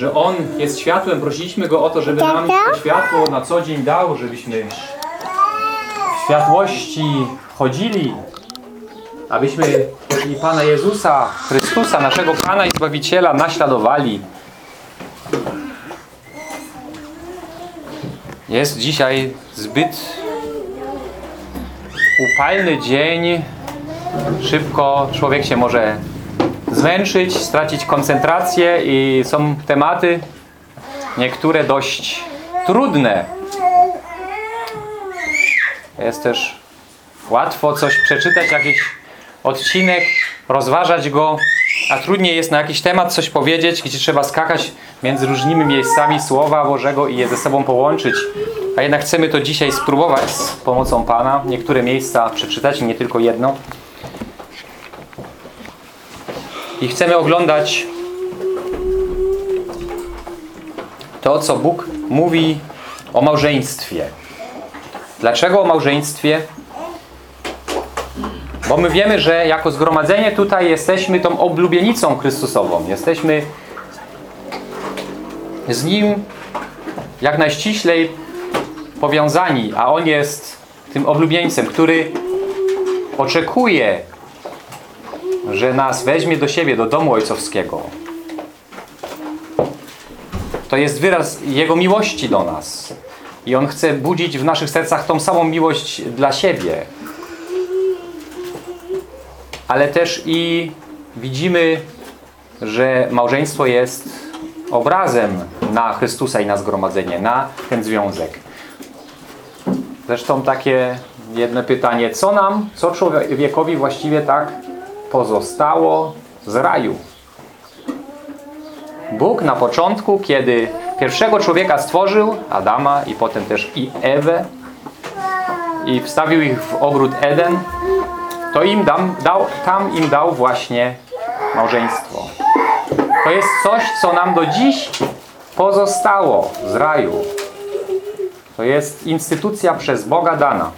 że On jest światłem. Prosiliśmy Go o to, żeby nam to światło na co dzień dał, żebyśmy w światłości chodzili, abyśmy i Pana Jezusa Chrystusa, naszego Pana i Zbawiciela naśladowali. Jest dzisiaj zbyt upalny dzień. Szybko człowiek się może zmęczyć, stracić koncentrację i są tematy niektóre dość trudne. Jest też łatwo coś przeczytać, jakiś odcinek, rozważać go, a trudniej jest na jakiś temat coś powiedzieć, gdzie trzeba skakać między różnymi miejscami Słowa Bożego i je ze sobą połączyć. A jednak chcemy to dzisiaj spróbować z pomocą Pana. Niektóre miejsca przeczytać, nie tylko jedno. I chcemy oglądać to, co Bóg mówi o małżeństwie. Dlaczego o małżeństwie? Bo my wiemy, że jako zgromadzenie tutaj jesteśmy tą oblubienicą Chrystusową. Jesteśmy z Nim jak najściślej powiązani, a On jest tym oblubieńcem, który oczekuje że nas weźmie do siebie, do domu ojcowskiego. To jest wyraz Jego miłości do nas. I On chce budzić w naszych sercach tą samą miłość dla siebie. Ale też i widzimy, że małżeństwo jest obrazem na Chrystusa i na zgromadzenie, na ten związek. Zresztą takie jedno pytanie, co nam, co człowiekowi właściwie tak pozostało z raju. Bóg na początku, kiedy pierwszego człowieka stworzył, Adama i potem też i Ewę i wstawił ich w ogród Eden, to im dam, dał, tam im dał właśnie małżeństwo. To jest coś, co nam do dziś pozostało z raju. To jest instytucja przez Boga dana.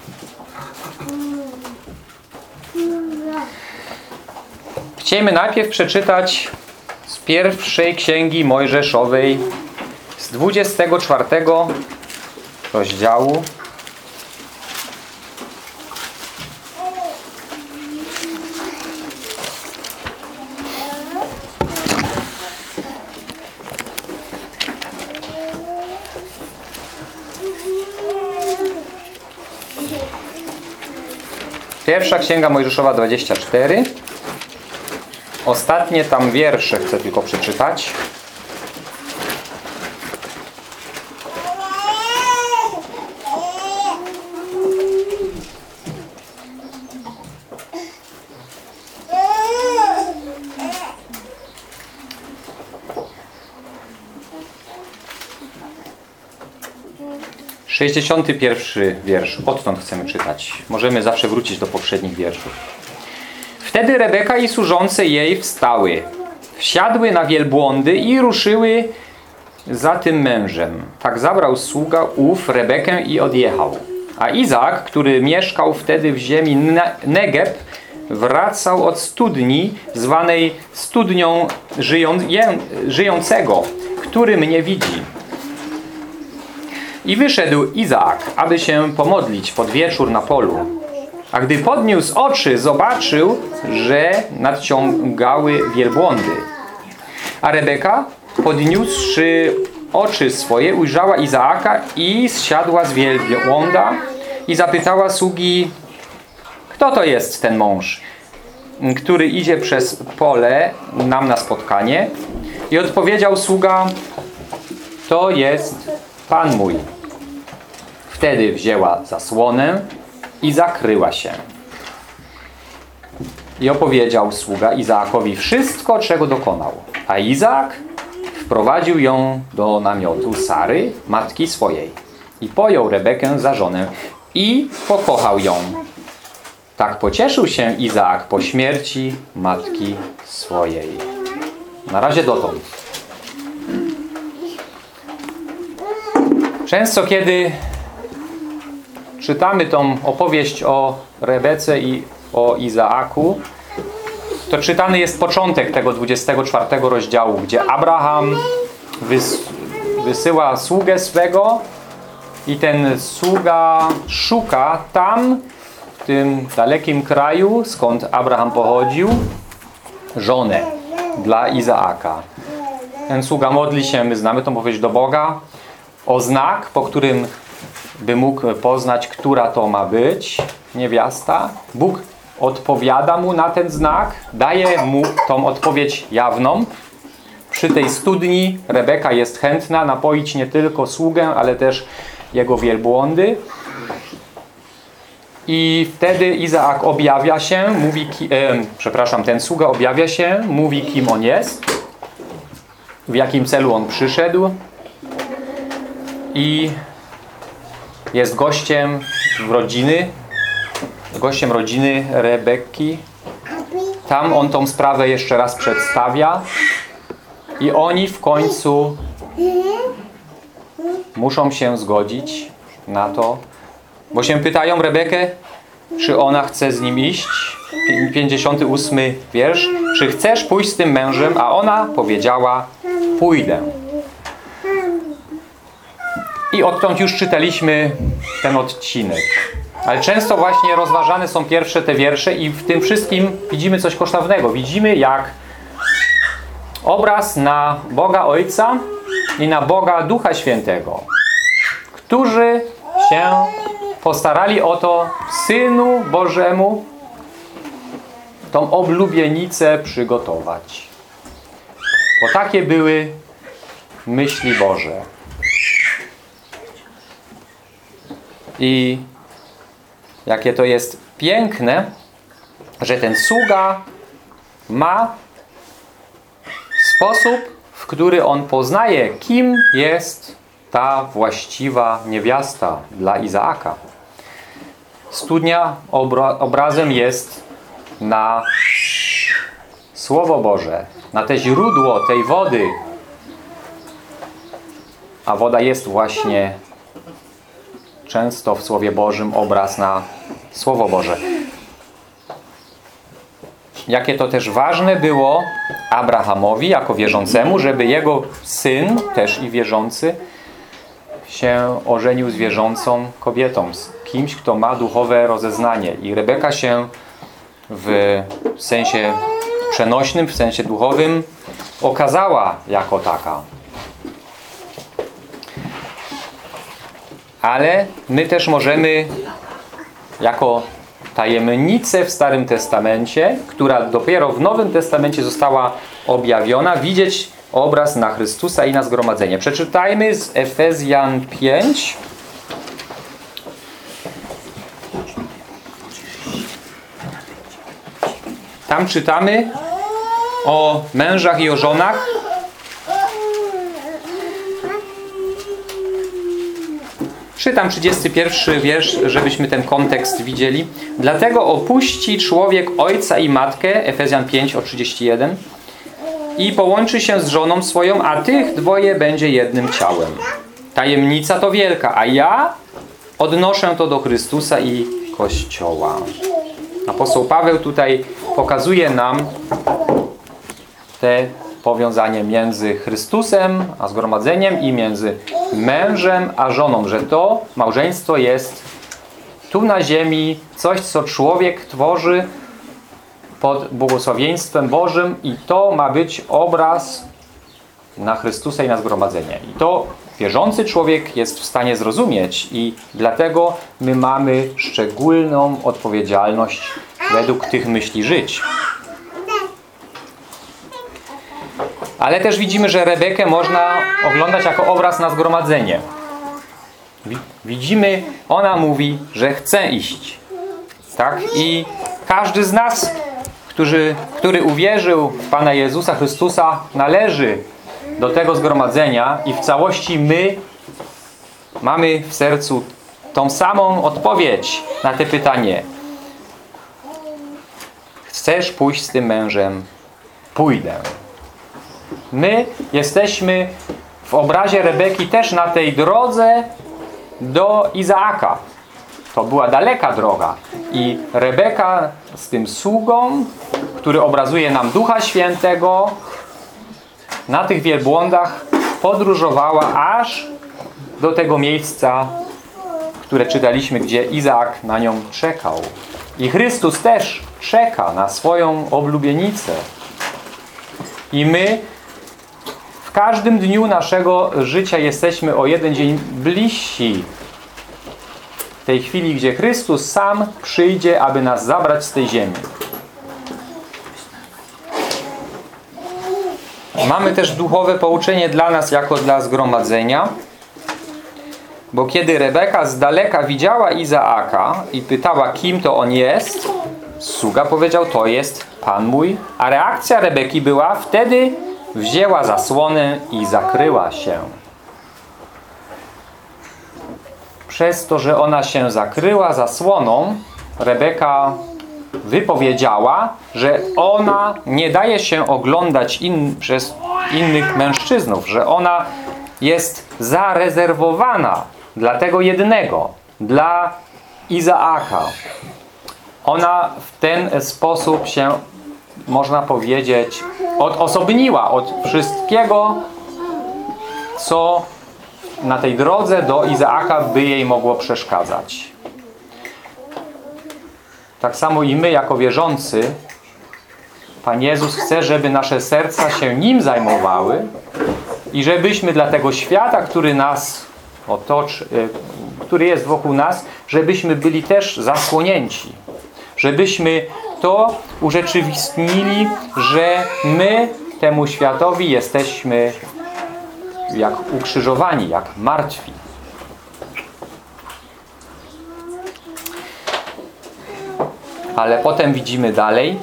Chcielibyśmy najpierw przeczytać z pierwszej księgi Mojżeszowej z 24 rozdziału. Pierwsza księga Mojżeszowa 24. Ostatnie tam wiersze chcę tylko przeczytać. Sześćdziesiąty pierwszy wiersz. Odtąd chcemy czytać. Możemy zawsze wrócić do poprzednich wierszów. Wtedy Rebeka i służące jej wstały, wsiadły na wielbłądy i ruszyły za tym mężem. Tak zabrał sługa ów Rebekę i odjechał. A Izak, który mieszkał wtedy w ziemi Negeb, wracał od studni, zwanej studnią żyją, żyjącego, który mnie widzi. I wyszedł Izaak, aby się pomodlić pod wieczór na polu. A gdy podniósł oczy, zobaczył, że nadciągały wielbłądy. A Rebeka, podniósłszy oczy swoje, ujrzała Izaaka i zsiadła z wielbłąda i zapytała sługi, kto to jest ten mąż, który idzie przez pole nam na spotkanie? I odpowiedział sługa, to jest Pan mój. Wtedy wzięła zasłonę i zakryła się. I opowiedział sługa Izaakowi wszystko, czego dokonał. A Izaak wprowadził ją do namiotu Sary, matki swojej. I pojął Rebekę za żonę i pokochał ją. Tak pocieszył się Izaak po śmierci matki swojej. Na razie dotąd. Często kiedy czytamy tą opowieść o Rebece i o Izaaku, to czytany jest początek tego 24 rozdziału, gdzie Abraham wys, wysyła sługę swego i ten sługa szuka tam, w tym dalekim kraju, skąd Abraham pochodził, żonę dla Izaaka. Ten sługa modli się, my znamy tą powiedzieć do Boga, o znak, po którym by mógł poznać, która to ma być niewiasta. Bóg odpowiada mu na ten znak, daje mu tą odpowiedź jawną. Przy tej studni Rebeka jest chętna napoić nie tylko sługę, ale też jego wielbłądy. I wtedy Izaak objawia się, mówi, e, przepraszam, ten sługa objawia się, mówi kim on jest, w jakim celu on przyszedł i jest gościem rodziny, gościem rodziny Rebeki. Tam on tą sprawę jeszcze raz przedstawia i oni w końcu muszą się zgodzić na to, bo się pytają Rebekę, czy ona chce z nim iść. 58 wiersz. Czy chcesz pójść z tym mężem? A ona powiedziała, pójdę. I odtąd już czytaliśmy ten odcinek. Ale często właśnie rozważane są pierwsze te wiersze i w tym wszystkim widzimy coś kosztownego. Widzimy jak obraz na Boga Ojca i na Boga Ducha Świętego, którzy się postarali o to Synu Bożemu tą oblubienicę przygotować. Bo takie były myśli Boże. I jakie to jest piękne, że ten sługa ma sposób, w który on poznaje, kim jest ta właściwa niewiasta dla Izaaka. Studnia obra obrazem jest na Słowo Boże, na te źródło tej wody. A woda jest właśnie często w Słowie Bożym obraz na Słowo Boże. Jakie to też ważne było Abrahamowi jako wierzącemu, żeby jego syn, też i wierzący, się ożenił z wierzącą kobietą, z kimś, kto ma duchowe rozeznanie. I Rebeka się w sensie przenośnym, w sensie duchowym okazała jako taka. Ale my też możemy jako tajemnicę w Starym Testamencie, która dopiero w Nowym Testamencie została objawiona, widzieć obraz na Chrystusa i na zgromadzenie. Przeczytajmy z Efezjan 5. Tam czytamy o mężach i o żonach. Czytam 31 wiersz, żebyśmy ten kontekst widzieli. Dlatego opuści człowiek ojca i matkę, Efezjan 5 o 31, i połączy się z żoną swoją, a tych dwoje będzie jednym ciałem. Tajemnica to wielka, a ja odnoszę to do Chrystusa i Kościoła. Apostoł Paweł tutaj pokazuje nam te powiązanie między Chrystusem a zgromadzeniem i między mężem a żoną, że to małżeństwo jest tu na ziemi coś, co człowiek tworzy pod błogosławieństwem Bożym i to ma być obraz na Chrystusa i na zgromadzenie. I to wierzący człowiek jest w stanie zrozumieć i dlatego my mamy szczególną odpowiedzialność według tych myśli żyć. Ale też widzimy, że Rebekę można oglądać jako obraz na zgromadzenie. Widzimy, ona mówi, że chce iść. Tak? I każdy z nas, który, który uwierzył w Pana Jezusa Chrystusa, należy do tego zgromadzenia i w całości my mamy w sercu tą samą odpowiedź na te pytanie. Chcesz pójść z tym mężem? Pójdę. My jesteśmy w obrazie Rebeki też na tej drodze do Izaaka. To była daleka droga. I Rebeka z tym sługą, który obrazuje nam Ducha Świętego, na tych wielbłądach podróżowała aż do tego miejsca, które czytaliśmy, gdzie Izaak na nią czekał. I Chrystus też czeka na swoją oblubienicę. I my każdym dniu naszego życia jesteśmy o jeden dzień bliżsi. Tej chwili, gdzie Chrystus sam przyjdzie, aby nas zabrać z tej ziemi. Mamy też duchowe pouczenie dla nas jako dla zgromadzenia, bo kiedy Rebeka z daleka widziała Izaaka i pytała, kim to on jest, sługa powiedział, to jest Pan mój, a reakcja Rebeki była, wtedy wzięła zasłonę i zakryła się. Przez to, że ona się zakryła zasłoną, Rebeka wypowiedziała, że ona nie daje się oglądać in, przez innych mężczyznów, że ona jest zarezerwowana dla tego jednego, dla Izaaka. Ona w ten sposób się, można powiedzieć, odosobniła od wszystkiego, co na tej drodze do Izaaka by jej mogło przeszkadzać. Tak samo i my jako wierzący Pan Jezus chce, żeby nasze serca się Nim zajmowały i żebyśmy dla tego świata, który nas otoczy, e, który jest wokół nas, żebyśmy byli też zasłonięci. Żebyśmy to urzeczywistnili, że my temu światowi jesteśmy jak ukrzyżowani, jak martwi. Ale potem widzimy dalej.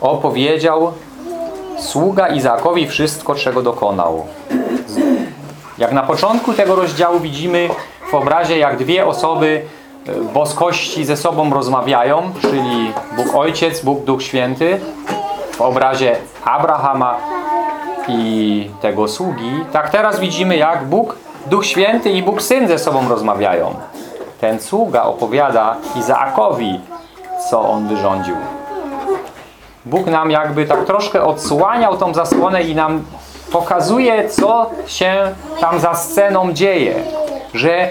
Opowiedział sługa Izaakowi wszystko, czego dokonał. Jak na początku tego rozdziału widzimy w obrazie, jak dwie osoby boskości ze sobą rozmawiają, czyli Bóg Ojciec, Bóg Duch Święty. W obrazie Abrahama i tego sługi. Tak teraz widzimy, jak Bóg, Duch Święty i Bóg Syn ze sobą rozmawiają. Ten sługa opowiada Izaakowi, co on wyrządził. Bóg nam jakby tak troszkę odsłaniał tą zasłonę i nam pokazuje, co się tam za sceną dzieje. Że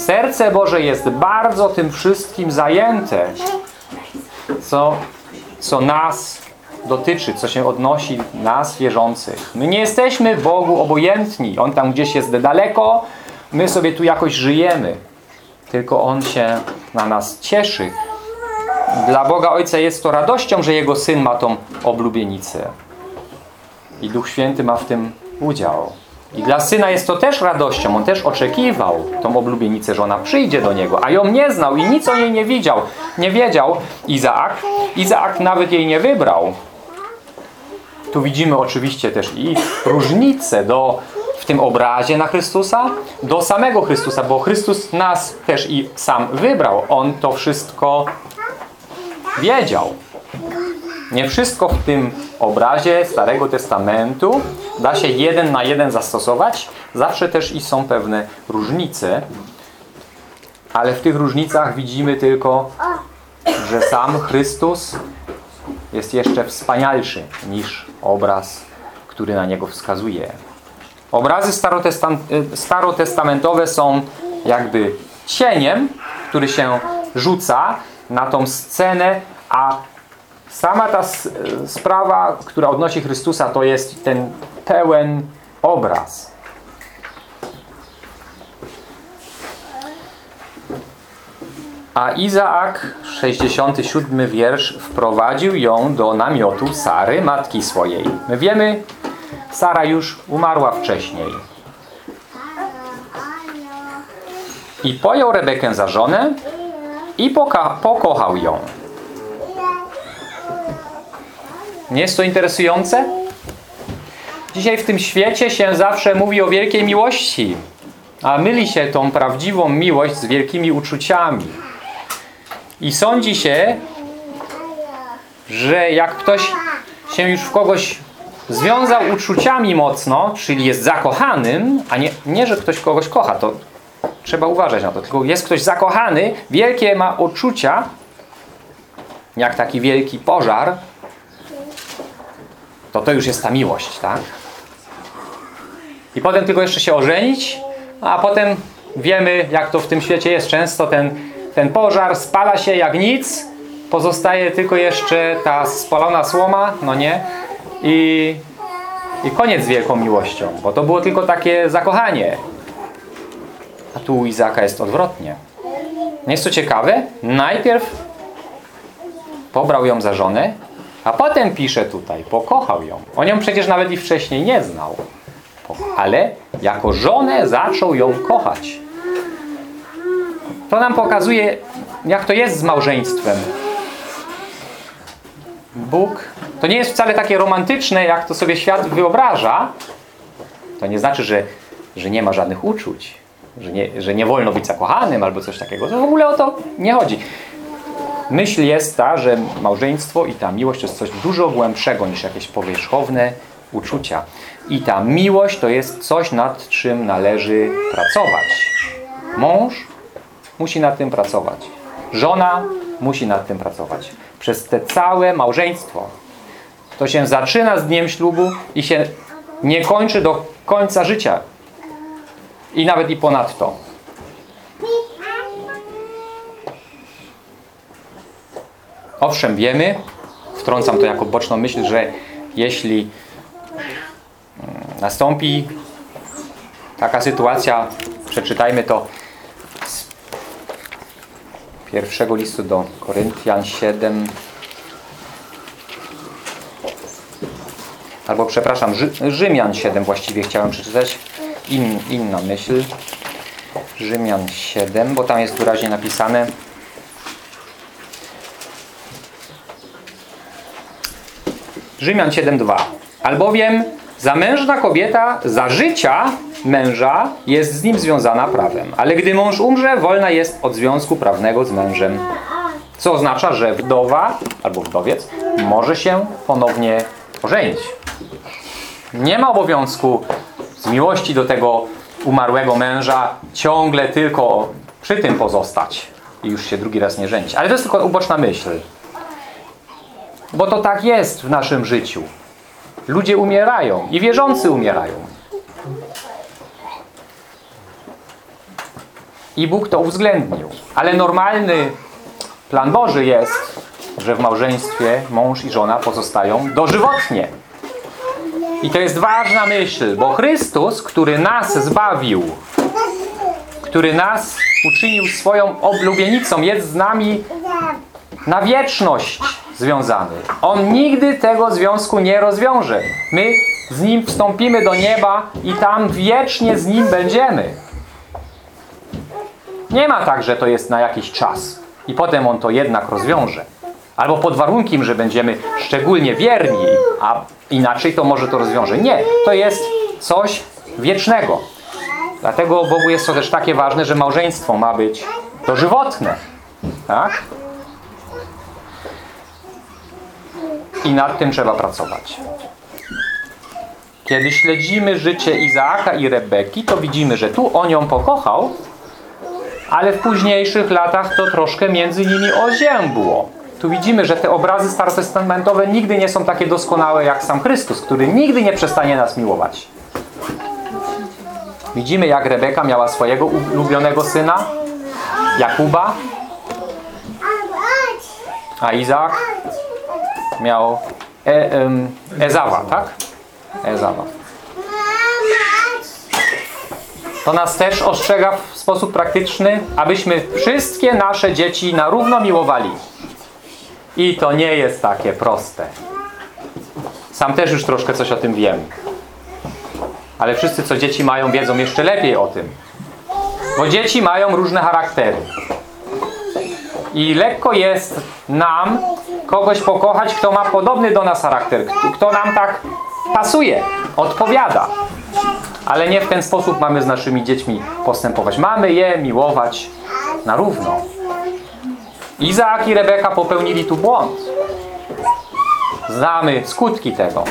serce Boże jest bardzo tym wszystkim zajęte, co, co nas dotyczy, co się odnosi nas wierzących. My nie jesteśmy Bogu obojętni. On tam gdzieś jest daleko, my sobie tu jakoś żyjemy. Tylko On się na nas cieszy. Dla Boga Ojca jest to radością, że Jego Syn ma tą oblubienicę. I Duch Święty ma w tym udział. I dla Syna jest to też radością. On też oczekiwał tą oblubienicę, że ona przyjdzie do Niego. A ją nie znał i nic o niej nie widział. Nie wiedział Izaak. Izaak nawet jej nie wybrał. Tu widzimy oczywiście też i różnicę do, w tym obrazie na Chrystusa do samego Chrystusa, bo Chrystus nas też i sam wybrał. On to wszystko wiedział. Nie wszystko w tym obrazie Starego Testamentu da się jeden na jeden zastosować. Zawsze też i są pewne różnice. Ale w tych różnicach widzimy tylko, że sam Chrystus jest jeszcze wspanialszy niż obraz, który na niego wskazuje. Obrazy starotestamentowe są jakby cieniem, który się rzuca na tą scenę, a sama ta sprawa, która odnosi Chrystusa, to jest ten pełen obraz. A Izaak, 67 wiersz, wprowadził ją do namiotu Sary, matki swojej. My wiemy, Sara już umarła wcześniej. I pojął Rebekę za żonę i pokochał ją. Nie jest to interesujące? Dzisiaj w tym świecie się zawsze mówi o wielkiej miłości, a myli się tą prawdziwą miłość z wielkimi uczuciami. I sądzi się, że jak ktoś się już w kogoś związał uczuciami mocno, czyli jest zakochanym, a nie, nie że ktoś kogoś kocha, to trzeba uważać na to, tylko jest ktoś zakochany, wielkie ma uczucia, jak taki wielki pożar, to to już jest ta miłość, tak? I potem tylko jeszcze się ożenić, a potem wiemy, jak to w tym świecie jest. Często ten, ten pożar spala się jak nic, pozostaje tylko jeszcze ta spalona słoma, no nie? I, i koniec z wielką miłością, bo to było tylko takie zakochanie. A tu u Izaka jest odwrotnie. Nie jest to ciekawe? Najpierw pobrał ją za żonę, a potem pisze tutaj, pokochał ją. On ją przecież nawet i wcześniej nie znał. Ale jako żonę zaczął ją kochać. To nam pokazuje, jak to jest z małżeństwem. Bóg, to nie jest wcale takie romantyczne, jak to sobie świat wyobraża. To nie znaczy, że, że nie ma żadnych uczuć, że nie, że nie wolno być zakochanym albo coś takiego. To w ogóle o to nie chodzi. Myśl jest ta, że małżeństwo i ta miłość to jest coś dużo głębszego niż jakieś powierzchowne uczucia. I ta miłość to jest coś, nad czym należy pracować. Mąż musi nad tym pracować. Żona musi nad tym pracować. Przez te całe małżeństwo. To się zaczyna z dniem ślubu i się nie kończy do końca życia. I nawet i ponadto. Owszem, wiemy, wtrącam to jako boczną myśl, że jeśli nastąpi taka sytuacja, przeczytajmy to z pierwszego listu do Koryntian 7 albo przepraszam, Rzy Rzymian 7 właściwie chciałem przeczytać. In, inna myśl. Rzymian 7, bo tam jest wyraźnie napisane. Rzymian 7:2. Albowiem zamężna kobieta za życia męża jest z nim związana prawem, ale gdy mąż umrze, wolna jest od związku prawnego z mężem. Co oznacza, że wdowa albo wdowiec może się ponownie ożenić. Nie ma obowiązku z miłości do tego umarłego męża ciągle tylko przy tym pozostać i już się drugi raz nie żenić. Ale to jest tylko uboczna myśl. Bo to tak jest w naszym życiu. Ludzie umierają i wierzący umierają. I Bóg to uwzględnił. Ale normalny plan Boży jest, że w małżeństwie mąż i żona pozostają dożywotnie. I to jest ważna myśl, bo Chrystus, który nas zbawił, który nas uczynił swoją oblubienicą, jest z nami na wieczność związany. On nigdy tego związku nie rozwiąże. My z Nim wstąpimy do nieba i tam wiecznie z Nim będziemy. Nie ma tak, że to jest na jakiś czas i potem On to jednak rozwiąże. Albo pod warunkiem, że będziemy szczególnie wierni, a inaczej to może to rozwiąże. Nie, to jest coś wiecznego. Dlatego Bogu jest to też takie ważne, że małżeństwo ma być dożywotne. Tak? I nad tym trzeba pracować. Kiedy śledzimy życie Izaaka i Rebeki, to widzimy, że tu on ją pokochał, ale w późniejszych latach to troszkę między nimi oziębło. Tu widzimy, że te obrazy starotestamentowe nigdy nie są takie doskonałe jak sam Chrystus, który nigdy nie przestanie nas miłować. Widzimy, jak Rebeka miała swojego ulubionego syna, Jakuba, a Izaak miał e, Ezawa, tak? Ezawa. To nas też ostrzega w sposób praktyczny, abyśmy wszystkie nasze dzieci na równo miłowali. I to nie jest takie proste. Sam też już troszkę coś o tym wiem. Ale wszyscy, co dzieci mają, wiedzą jeszcze lepiej o tym. Bo dzieci mają różne charaktery. I lekko jest nam kogoś pokochać, kto ma podobny do nas charakter, kto nam tak pasuje, odpowiada. Ale nie w ten sposób mamy z naszymi dziećmi postępować. Mamy je miłować na równo. Izaak i Rebeka popełnili tu błąd. Znamy skutki tego.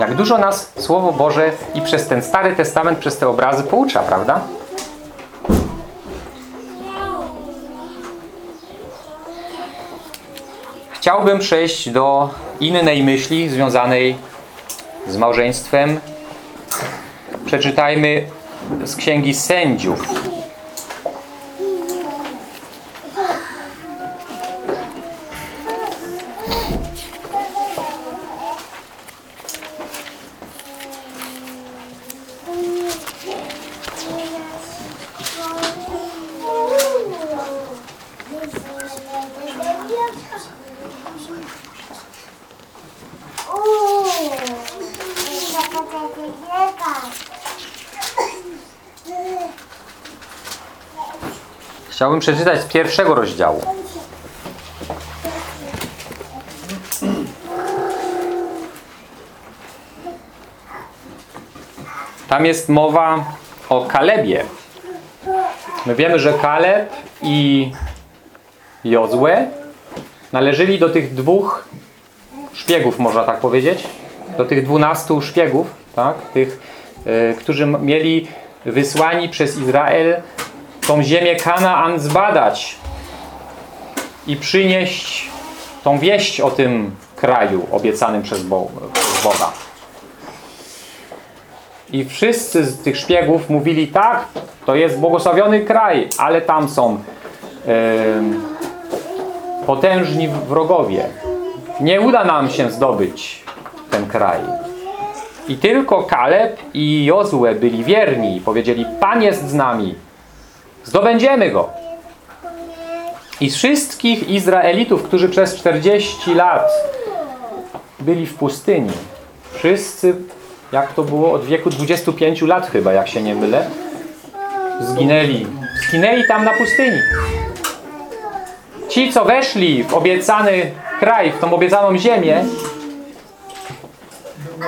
Jak dużo nas Słowo Boże i przez ten Stary Testament, przez te obrazy poucza, prawda? Chciałbym przejść do innej myśli związanej z małżeństwem. Przeczytajmy z Księgi Sędziów. Przeczytać z pierwszego rozdziału. Tam jest mowa o Kalebie. My wiemy, że Kaleb i Jozue należeli do tych dwóch szpiegów, można tak powiedzieć. Do tych dwunastu szpiegów, tak? Tych, y, którzy mieli wysłani przez Izrael tą ziemię Kanaan zbadać i przynieść tą wieść o tym kraju obiecanym przez Bo- przez Boga. I wszyscy z tych szpiegów mówili tak, to jest błogosławiony kraj, ale tam są em, potężni wrogowie. Nie uda nam się zdobyć ten kraj. I tylko Kaleb i Jozue byli wierni powiedzieli, Pan jest z nami, zdobędziemy go. I wszystkich Izraelitów, którzy przez 40 lat byli w pustyni, wszyscy, jak to było, od wieku 25 lat chyba, jak się nie mylę, zginęli. Zginęli tam na pustyni. Ci, co weszli w obiecany kraj, w tą obiecaną ziemię,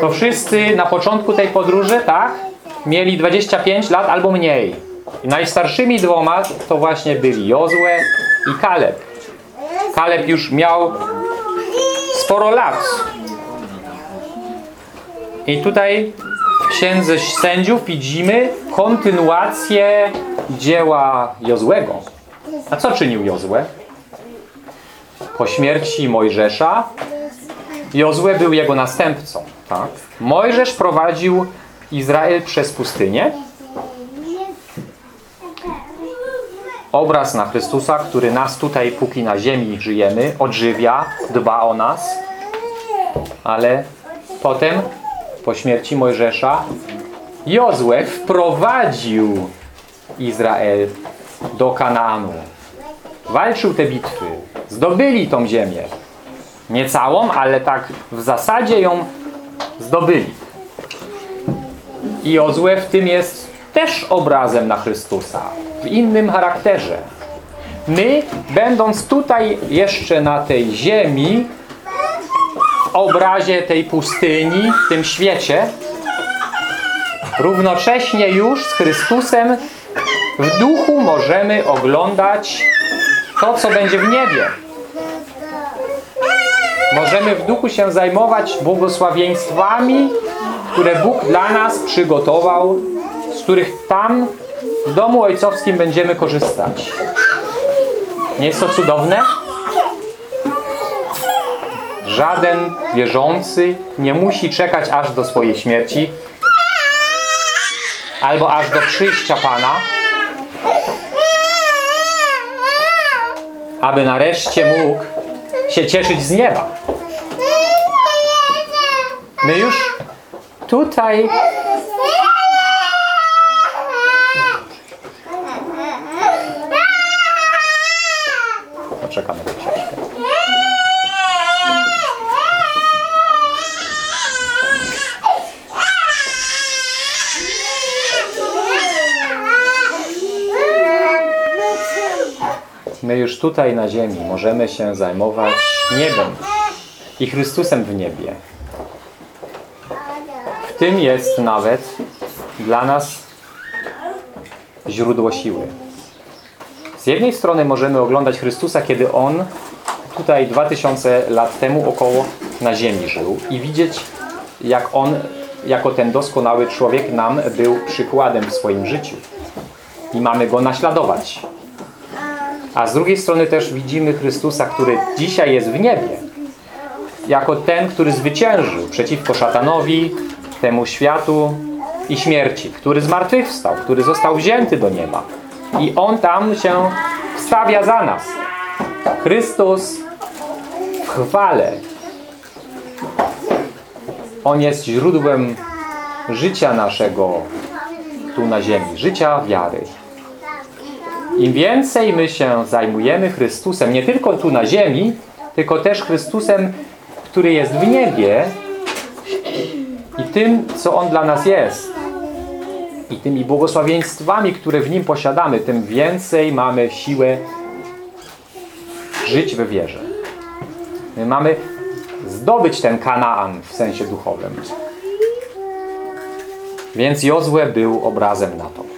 to wszyscy na początku tej podróży, tak, mieli 25 lat albo mniej. Najstarszymi dwoma to właśnie byli Jozue i Kaleb. Kaleb już miał sporo lat. I tutaj w Księdze Sędziów widzimy kontynuację dzieła Jozłego. A co czynił Jozue? Po śmierci Mojżesza Jozue był jego następcą. Tak? Mojżesz prowadził Izrael przez pustynię. Obraz na Chrystusa, który nas tutaj, póki na ziemi żyjemy, odżywia, dba o nas. Ale potem, po śmierci Mojżesza, Jozue wprowadził Izrael do Kanaanu. Walczył te bitwy. Zdobyli tą ziemię. Nie całą, ale tak w zasadzie ją zdobyli. I Jozue w tym jest też obrazem na Chrystusa. W innym charakterze. My, będąc tutaj jeszcze na tej ziemi, w obrazie tej pustyni, w tym świecie, równocześnie już z Chrystusem w duchu możemy oglądać to, co będzie w niebie. Możemy w duchu się zajmować błogosławieństwami, które Bóg dla nas przygotował, z których tam w domu ojcowskim będziemy korzystać. Nie jest to cudowne? Żaden wierzący nie musi czekać aż do swojej śmierci albo aż do przyjścia Pana, aby nareszcie mógł się cieszyć z nieba. My już tutaj poczekamy troszeczkę. My już tutaj na ziemi możemy się zajmować niebem i Chrystusem w niebie. W tym jest nawet dla nas źródło siły. Z jednej strony możemy oglądać Chrystusa, kiedy On tutaj 2000 lat temu około na ziemi żył i widzieć, jak On jako ten doskonały człowiek nam był przykładem w swoim życiu. I mamy Go naśladować. A z drugiej strony też widzimy Chrystusa, który dzisiaj jest w niebie. jako ten, który zwyciężył przeciwko szatanowi, temu światu i śmierci, który zmartwychwstał, który został wzięty do nieba. I On tam się wstawia za nas. Chrystus w chwale. On jest źródłem życia naszego tu na ziemi, życia wiary. Im więcej my się zajmujemy Chrystusem, nie tylko tu na ziemi, tylko też Chrystusem, który jest w niebie i tym, co On dla nas jest i tymi błogosławieństwami, które w Nim posiadamy, tym więcej mamy siłę żyć we wierze. My mamy zdobyć ten Kanaan w sensie duchowym. Więc Jozue był obrazem na to.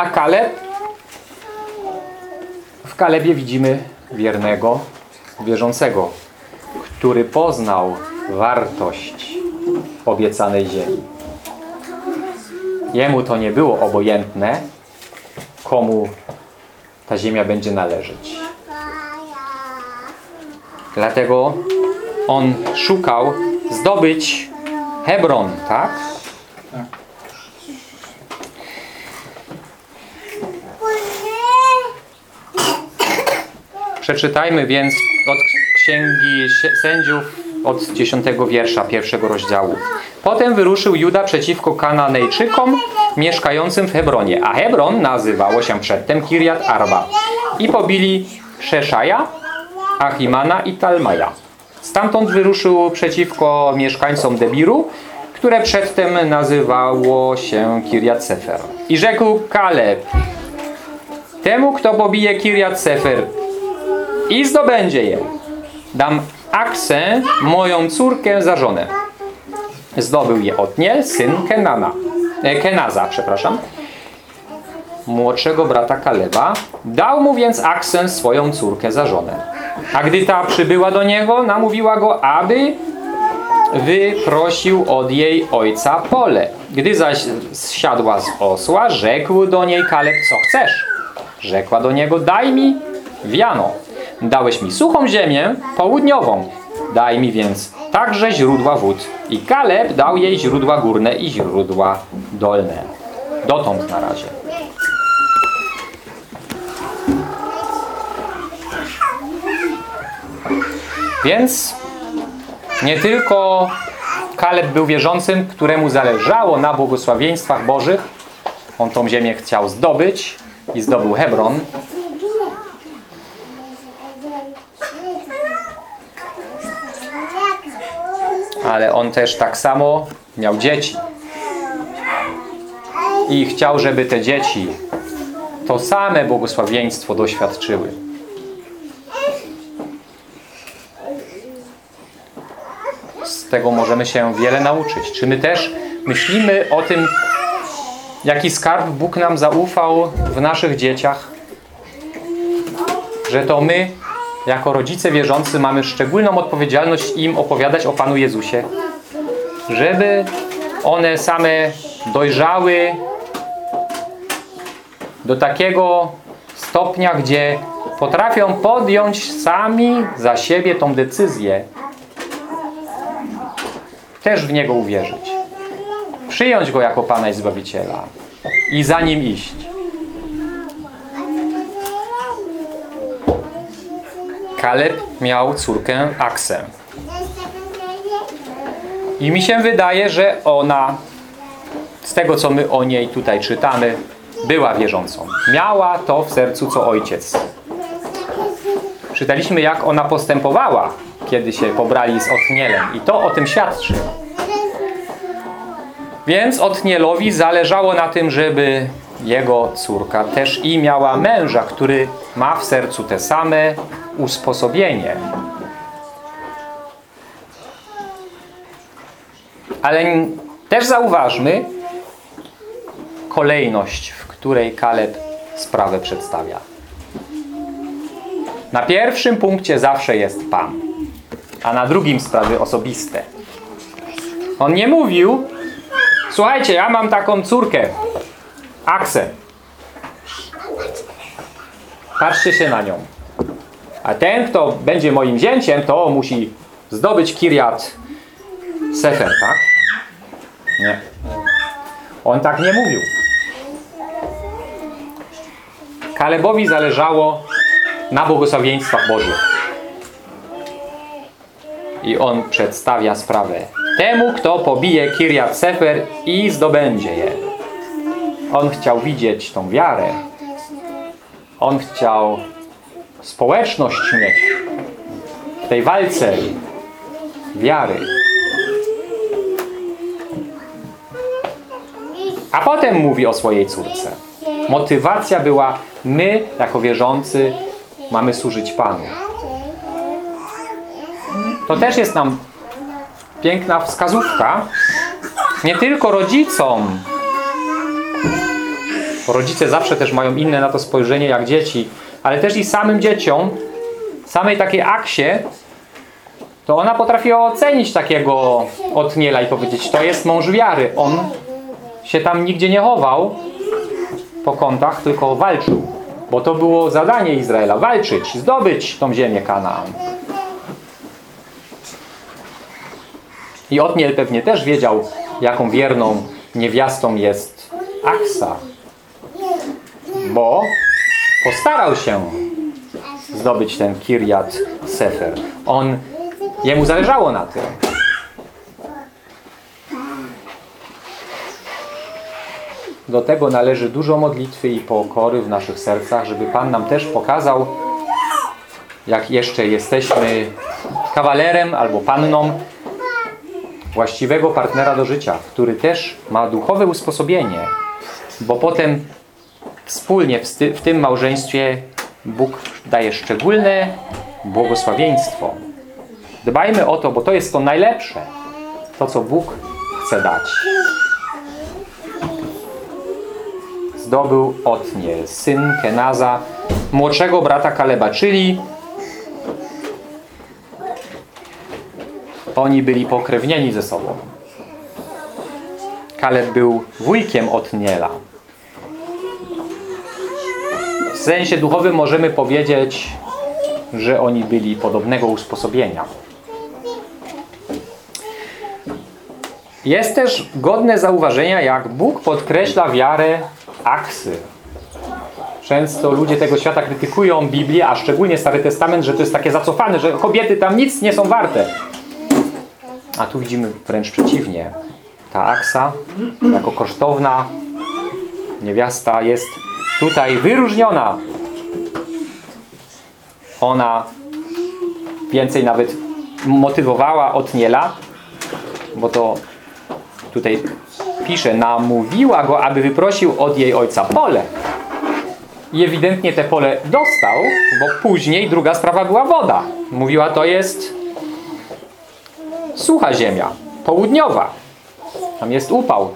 A Kaleb? W Kalebie widzimy wiernego, wierzącego, który poznał wartość obiecanej ziemi. Jemu to nie było obojętne, komu ta ziemia będzie należeć. Dlatego on szukał zdobyć Hebron, tak? Przeczytajmy więc od Księgi Sędziów od 10 wiersza pierwszego rozdziału. Potem wyruszył Juda przeciwko Kananejczykom mieszkającym w Hebronie, a Hebron nazywało się przedtem Kirjat Arba. I pobili Szeszaja, Achimana i Talmaja. Stamtąd wyruszył przeciwko mieszkańcom Debiru, które przedtem nazywało się Kirjat Sefer. I rzekł Kaleb, temu kto pobije Kirjat Sefer i zdobędzie je, dam Aksę, moją córkę za żonę. Zdobył je Otniel, syn Kenana, e, Kenaza, przepraszam, młodszego brata Kaleba. Dał mu więc Aksę, swoją córkę za żonę. A gdy ta przybyła do niego, namówiła go, aby wyprosił od jej ojca pole. Gdy zaś zsiadła z osła, rzekł do niej Kaleb, co chcesz? Rzekła do niego, daj mi wiano. Dałeś mi suchą ziemię południową. Daj mi więc także źródła wód. I Kaleb dał jej źródła górne i źródła dolne. Dotąd na razie. Więc nie tylko Kaleb był wierzącym, któremu zależało na błogosławieństwach Bożych. On tą ziemię chciał zdobyć i zdobył Hebron. Ale on też tak samo miał dzieci. I chciał, żeby te dzieci to same błogosławieństwo doświadczyły. Z tego możemy się wiele nauczyć. Czy my też myślimy o tym, jaki skarb Bóg nam zaufał w naszych dzieciach? Że to my, jako rodzice wierzący, mamy szczególną odpowiedzialność im opowiadać o Panu Jezusie. Żeby one same dojrzały do takiego stopnia, gdzie potrafią podjąć sami za siebie tą decyzję, też w Niego uwierzyć. Przyjąć Go jako Pana i Zbawiciela i za Nim iść. Kaleb miał córkę Aksę. I mi się wydaje, że ona, z tego co my o niej tutaj czytamy, była wierzącą. Miała to w sercu co ojciec. Czytaliśmy jak ona postępowała, kiedy się pobrali z Otnielem. I to o tym świadczy. Więc Otnielowi zależało na tym, żeby jego córka też i miała męża, który ma w sercu te same usposobienie. Ale też zauważmy kolejność, w której Kaleb sprawę przedstawia. Na pierwszym punkcie zawsze jest Pan, a na drugim sprawy osobiste. On nie mówił, słuchajcie, ja mam taką córkę, Aksę. Patrzcie się na nią. A ten, kto będzie moim zięciem, to musi zdobyć Kiriat Sefer, tak? Nie. On tak nie mówił. Kalebowi zależało na błogosławieństwach Bożych. I on przedstawia sprawę temu, kto pobije Kiriat Sefer i zdobędzie je. On chciał widzieć tą wiarę. On chciał społeczność mieć w tej walce wiary. A potem mówi o swojej córce. Motywacja była, my jako wierzący mamy służyć Panu. To też jest nam piękna wskazówka, nie tylko rodzicom. Rodzice zawsze też mają inne na to spojrzenie jak dzieci, ale też i samym dzieciom, samej takiej Aksie, to ona potrafiła ocenić takiego Otniela i powiedzieć, to jest mąż wiary. On się tam nigdzie nie chował po kątach, tylko walczył. Bo to było zadanie Izraela, walczyć, zdobyć tą ziemię Kanaan. I Otniel pewnie też wiedział, jaką wierną niewiastą jest Aksa. Bo postarał się zdobyć ten Kirjat Sefer. On, jemu zależało na tym. Do tego należy dużo modlitwy i pokory w naszych sercach, żeby Pan nam też pokazał, jak jeszcze jesteśmy kawalerem albo panną, właściwego partnera do życia, który też ma duchowe usposobienie, bo potem wspólnie w, w tym małżeństwie Bóg daje szczególne błogosławieństwo. Dbajmy o to, bo to jest to najlepsze, to co Bóg chce dać. Zdobył Otniel, syn Kenaza, młodszego brata Kaleba, czyli Oni byli pokrewnieni ze sobą. Kaleb był wujkiem Otniela. W sensie duchowym możemy powiedzieć, że oni byli podobnego usposobienia. Jest też godne zauważenia, jak Bóg podkreśla wiarę Aksy. Często ludzie tego świata krytykują Biblię, a szczególnie Stary Testament, że to jest takie zacofane, że kobiety tam nic nie są warte. A tu widzimy wręcz przeciwnie. Ta aksa, jako kosztowna niewiasta, jest tutaj wyróżniona. Ona więcej nawet motywowała Otniela, bo to tutaj pisze, namówiła go, aby wyprosił od jej ojca pole. I ewidentnie te pole dostał, bo później druga sprawa była woda. Mówiła, to jest sucha ziemia, południowa. Tam jest upał.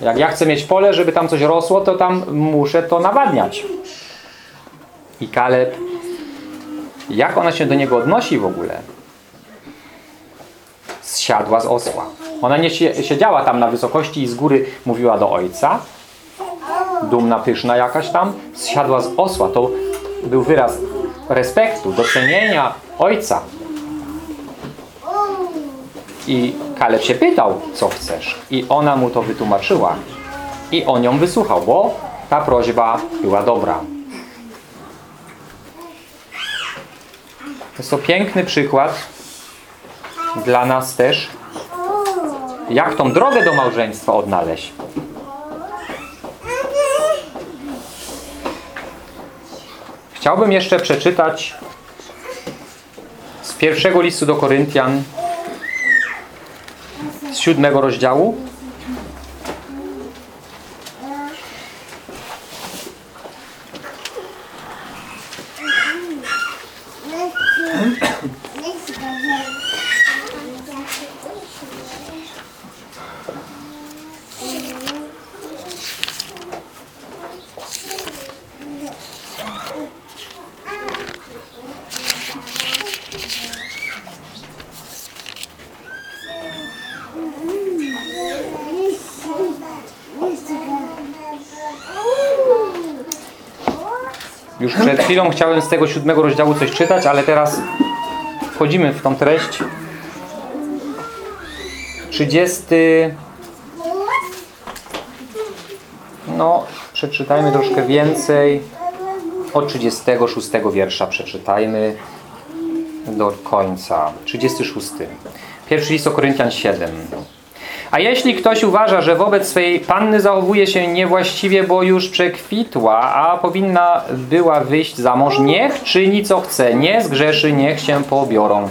Jak ja chcę mieć pole, żeby tam coś rosło, to tam muszę to nawadniać. I Kaleb, jak ona się do niego odnosi w ogóle? Zsiadła z osła. Ona nie sie- siedziała tam na wysokości i z góry mówiła do ojca. Dumna, pyszna jakaś tam. Zsiadła z osła. To był wyraz respektu, docenienia ojca. I Kaleb się pytał, co chcesz. I ona mu to wytłumaczyła. I on ją wysłuchał, bo ta prośba była dobra. Jest to piękny przykład dla nas też, jak tą drogę do małżeństwa odnaleźć. Chciałbym jeszcze przeczytać z pierwszego listu do Koryntian z siódmego rozdziału. Chwilą chciałem z tego siódmego rozdziału coś czytać, ale teraz wchodzimy w tą treść. 30. No, przeczytajmy troszkę więcej. Od 36 wiersza przeczytajmy do końca. 36. Pierwszy list o Koryntian 7. A jeśli ktoś uważa, że wobec swej panny zachowuje się niewłaściwie, bo już przekwitła, a powinna była wyjść za mąż, niech czyni co chce, nie zgrzeszy, niech się pobiorą.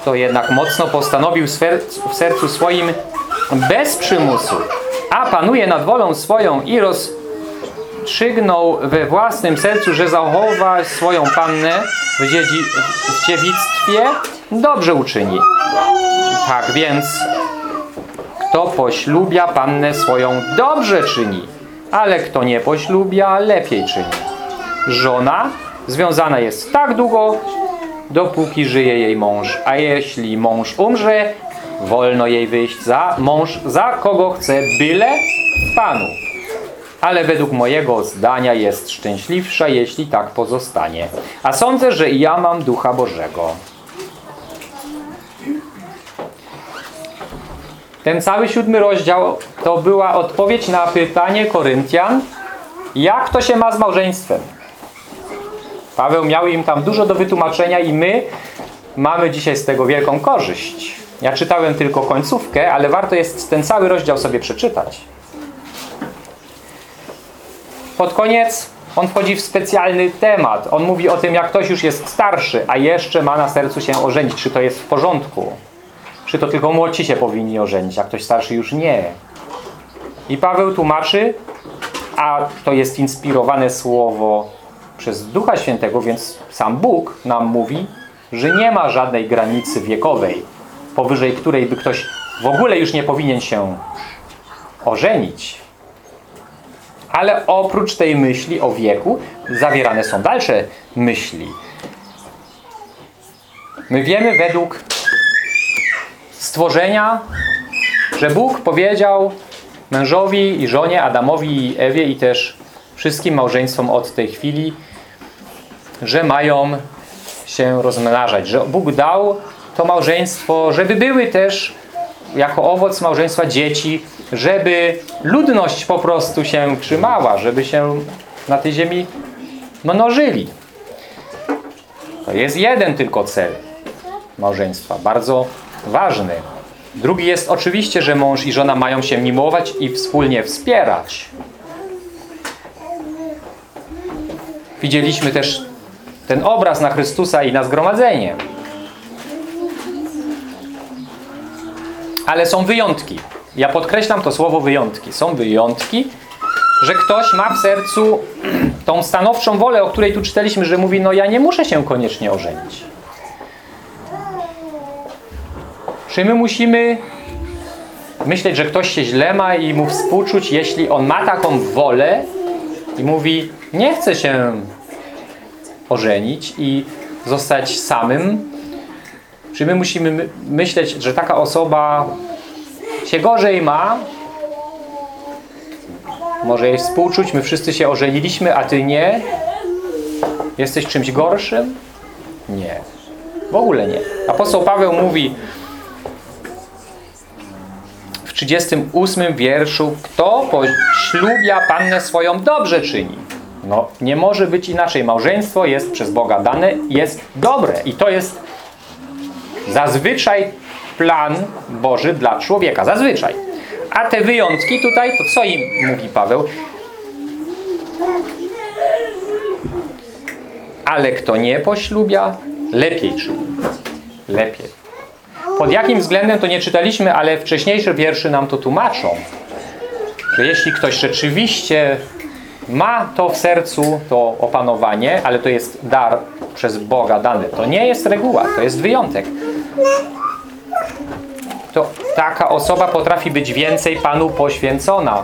Kto jednak mocno postanowił w sercu- w sercu swoim bez przymusu, a panuje nad wolą swoją i rozstrzygnął we własnym sercu, że zachowa swoją pannę w, dziedzi, w dziewictwie, dobrze uczyni. Tak więc kto poślubia pannę swoją, dobrze czyni, ale kto nie poślubia, lepiej czyni. Żona związana jest tak długo, dopóki żyje jej mąż, a jeśli mąż umrze, wolno jej wyjść za mąż, za kogo chce, byle Panu. Ale według mojego zdania jest szczęśliwsza, jeśli tak pozostanie. A sądzę, że ja mam Ducha Bożego. Ten cały siódmy rozdział to była odpowiedź na pytanie Koryntian, jak to się ma z małżeństwem. Paweł miał im tam dużo do wytłumaczenia i my mamy dzisiaj z tego wielką korzyść. Ja czytałem tylko końcówkę, ale warto jest ten cały rozdział sobie przeczytać. Pod koniec on wchodzi w specjalny temat. On mówi o tym, jak ktoś już jest starszy, a jeszcze ma na sercu się ożenić. Czy to jest w porządku? Czy to tylko młodsi się powinni ożenić, a ktoś starszy już nie? I Paweł tłumaczy, a to jest inspirowane słowo przez Ducha Świętego, więc sam Bóg nam mówi, że nie ma żadnej granicy wiekowej, powyżej której by ktoś w ogóle już nie powinien się ożenić. Ale oprócz tej myśli o wieku zawierane są dalsze myśli. My wiemy według stworzenia, że Bóg powiedział mężowi i żonie, Adamowi i Ewie i też wszystkim małżeństwom od tej chwili, że mają się rozmnażać, że Bóg dał to małżeństwo, żeby były też jako owoc małżeństwa dzieci, żeby ludność po prostu się trzymała, żeby się na tej ziemi mnożyli. To jest jeden tylko cel małżeństwa, bardzo ważny. Drugi jest oczywiście, że mąż i żona mają się miłować i wspólnie wspierać. Widzieliśmy też ten obraz na Chrystusa i na zgromadzenie. Ale są wyjątki. Ja podkreślam to słowo wyjątki. Są wyjątki, że ktoś ma w sercu tą stanowczą wolę, o której tu czytaliśmy, że mówi, no ja nie muszę się koniecznie ożenić. Czy my musimy myśleć, że ktoś się źle ma i mu współczuć, jeśli on ma taką wolę i mówi, nie chce się ożenić i zostać samym? Czy my musimy my myśleć, że taka osoba się gorzej ma? Może jej współczuć, my wszyscy się ożeniliśmy, a ty nie? Jesteś czymś gorszym? Nie. W ogóle nie. Apostoł Paweł mówi 38 wierszu, kto poślubia pannę swoją, dobrze czyni. No, nie może być inaczej. Małżeństwo jest przez Boga dane, jest dobre. I to jest zazwyczaj plan Boży dla człowieka. Zazwyczaj. A te wyjątki tutaj, to co im mówi Paweł? Ale kto nie poślubia, lepiej czyni. Lepiej. Pod jakim względem to nie czytaliśmy, ale wcześniejsze wiersze nam to tłumaczą. Że jeśli ktoś rzeczywiście ma to w sercu, to opanowanie, ale to jest dar przez Boga dany. To nie jest reguła, to jest wyjątek. To taka osoba potrafi być więcej Panu poświęcona.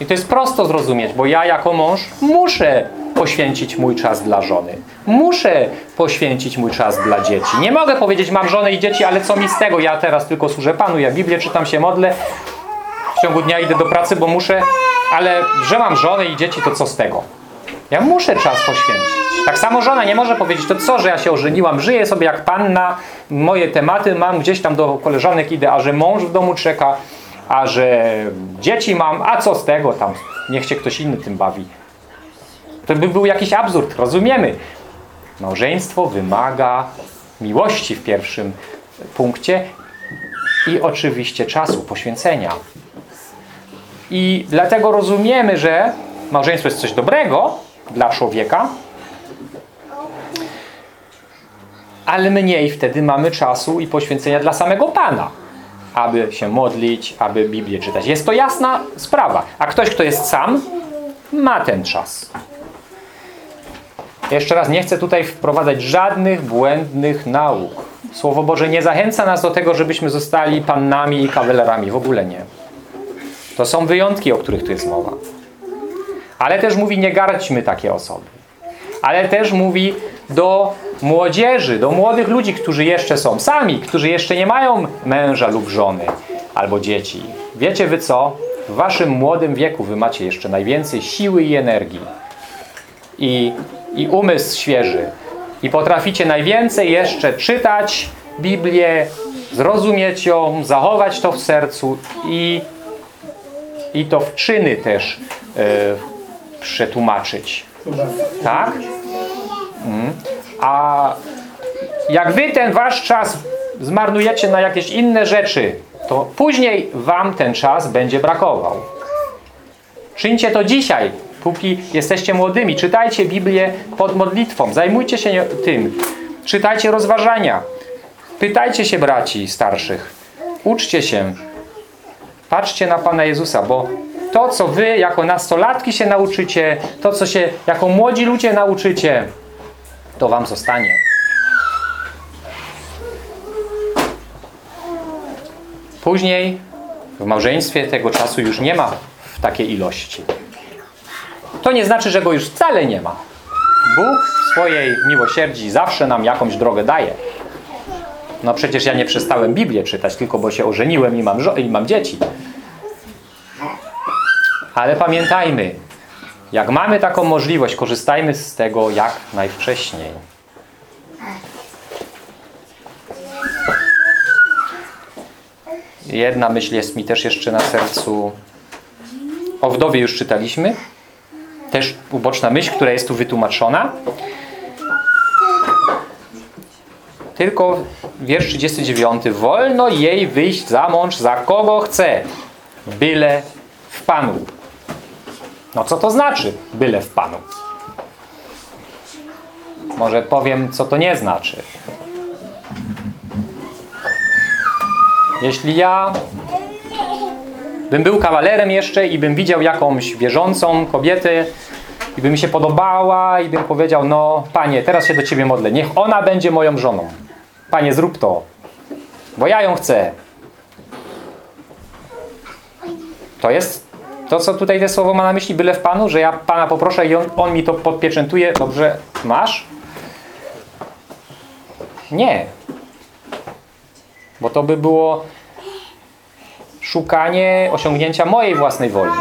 I to jest prosto zrozumieć, bo ja jako mąż muszę poświęcić mój czas dla żony. Muszę poświęcić mój czas dla dzieci. Nie mogę powiedzieć, mam żonę i dzieci, ale co mi z tego? Ja teraz tylko służę Panu, ja Biblię czytam, się modlę. W ciągu dnia idę do pracy, bo muszę, ale że mam żonę i dzieci, to co z tego? Ja muszę czas poświęcić. Tak samo żona nie może powiedzieć, to co, że ja się ożeniłam, żyję sobie jak panna, moje tematy mam gdzieś tam do koleżanek idę, a że mąż w domu czeka, a że dzieci mam, a co z tego tam, niech się ktoś inny tym bawi. To by był jakiś absurd, rozumiemy. Małżeństwo wymaga miłości w pierwszym punkcie i oczywiście czasu, poświęcenia. I dlatego rozumiemy, że małżeństwo jest coś dobrego dla człowieka, ale mniej wtedy mamy czasu i poświęcenia dla samego Pana, aby się modlić, aby Biblię czytać. Jest to jasna sprawa. A ktoś, kto jest sam, ma ten czas. Jeszcze raz, nie chcę tutaj wprowadzać żadnych błędnych nauk. Słowo Boże nie zachęca nas do tego, żebyśmy zostali pannami i kawalerami. W ogóle nie. To są wyjątki, o których tu jest mowa. Ale też mówi, nie gardźmy takie osoby. Ale też mówi do młodzieży, do młodych ludzi, którzy jeszcze są sami, którzy jeszcze nie mają męża lub żony albo dzieci. Wiecie wy co? W waszym młodym wieku wy macie jeszcze najwięcej siły i energii. I, i umysł świeży. I potraficie najwięcej jeszcze czytać Biblię, zrozumieć ją, zachować to w sercu i, i to w czyny też e, przetłumaczyć. Tak? Mm. A jak wy ten wasz czas zmarnujecie na jakieś inne rzeczy, to później wam ten czas będzie brakował. Czyńcie to dzisiaj, póki jesteście młodymi. Czytajcie Biblię pod modlitwą. Zajmujcie się tym. Czytajcie rozważania. Pytajcie się braci starszych. Uczcie się. Patrzcie na Pana Jezusa, bo to, co wy jako nastolatki się nauczycie, to, co się jako młodzi ludzie nauczycie, to wam zostanie. Później w małżeństwie tego czasu już nie ma w takiej ilości. To nie znaczy, że go już wcale nie ma. Bóg w swojej miłosierdzi zawsze nam jakąś drogę daje. No przecież ja nie przestałem Biblię czytać, tylko bo się ożeniłem i mam, i mam dzieci. Ale pamiętajmy, jak mamy taką możliwość, korzystajmy z tego jak najwcześniej. Jedna myśl jest mi też jeszcze na sercu. O wdowie już czytaliśmy. Też uboczna myśl, która jest tu wytłumaczona. Tylko wiersz 39. Wolno jej wyjść za mąż za kogo chce, byle w Panu. No co to znaczy, byle w Panu? Może powiem, co to nie znaczy. Jeśli ja bym był kawalerem jeszcze i bym widział jakąś wierzącą kobietę i by mi się podobała i bym powiedział, no Panie, teraz się do Ciebie modlę, niech ona będzie moją żoną. Panie, zrób to, bo ja ją chcę. To jest to, co tutaj te słowo ma na myśli, byle w Panu, że ja Pana poproszę i on, on mi to podpieczętuje. Dobrze, masz? Nie. Bo to by było szukanie osiągnięcia mojej własnej woli.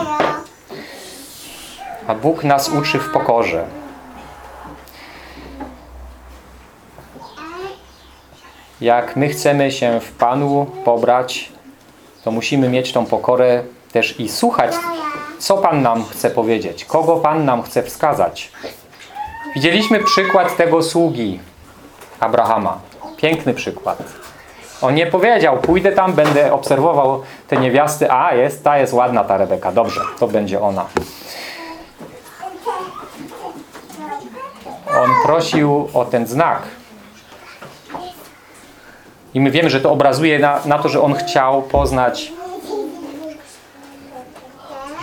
A Bóg nas uczy w pokorze. Jak my chcemy się w Panu pobrać, to musimy mieć tą pokorę też i słuchać, co Pan nam chce powiedzieć, kogo Pan nam chce wskazać. Widzieliśmy przykład tego sługi Abrahama. Piękny przykład. On nie powiedział, pójdę tam, będę obserwował te niewiasty, a jest, ta jest ładna ta Rebeka, dobrze, to będzie ona. On prosił o ten znak. I my wiemy, że to obrazuje na, na to, że on chciał poznać,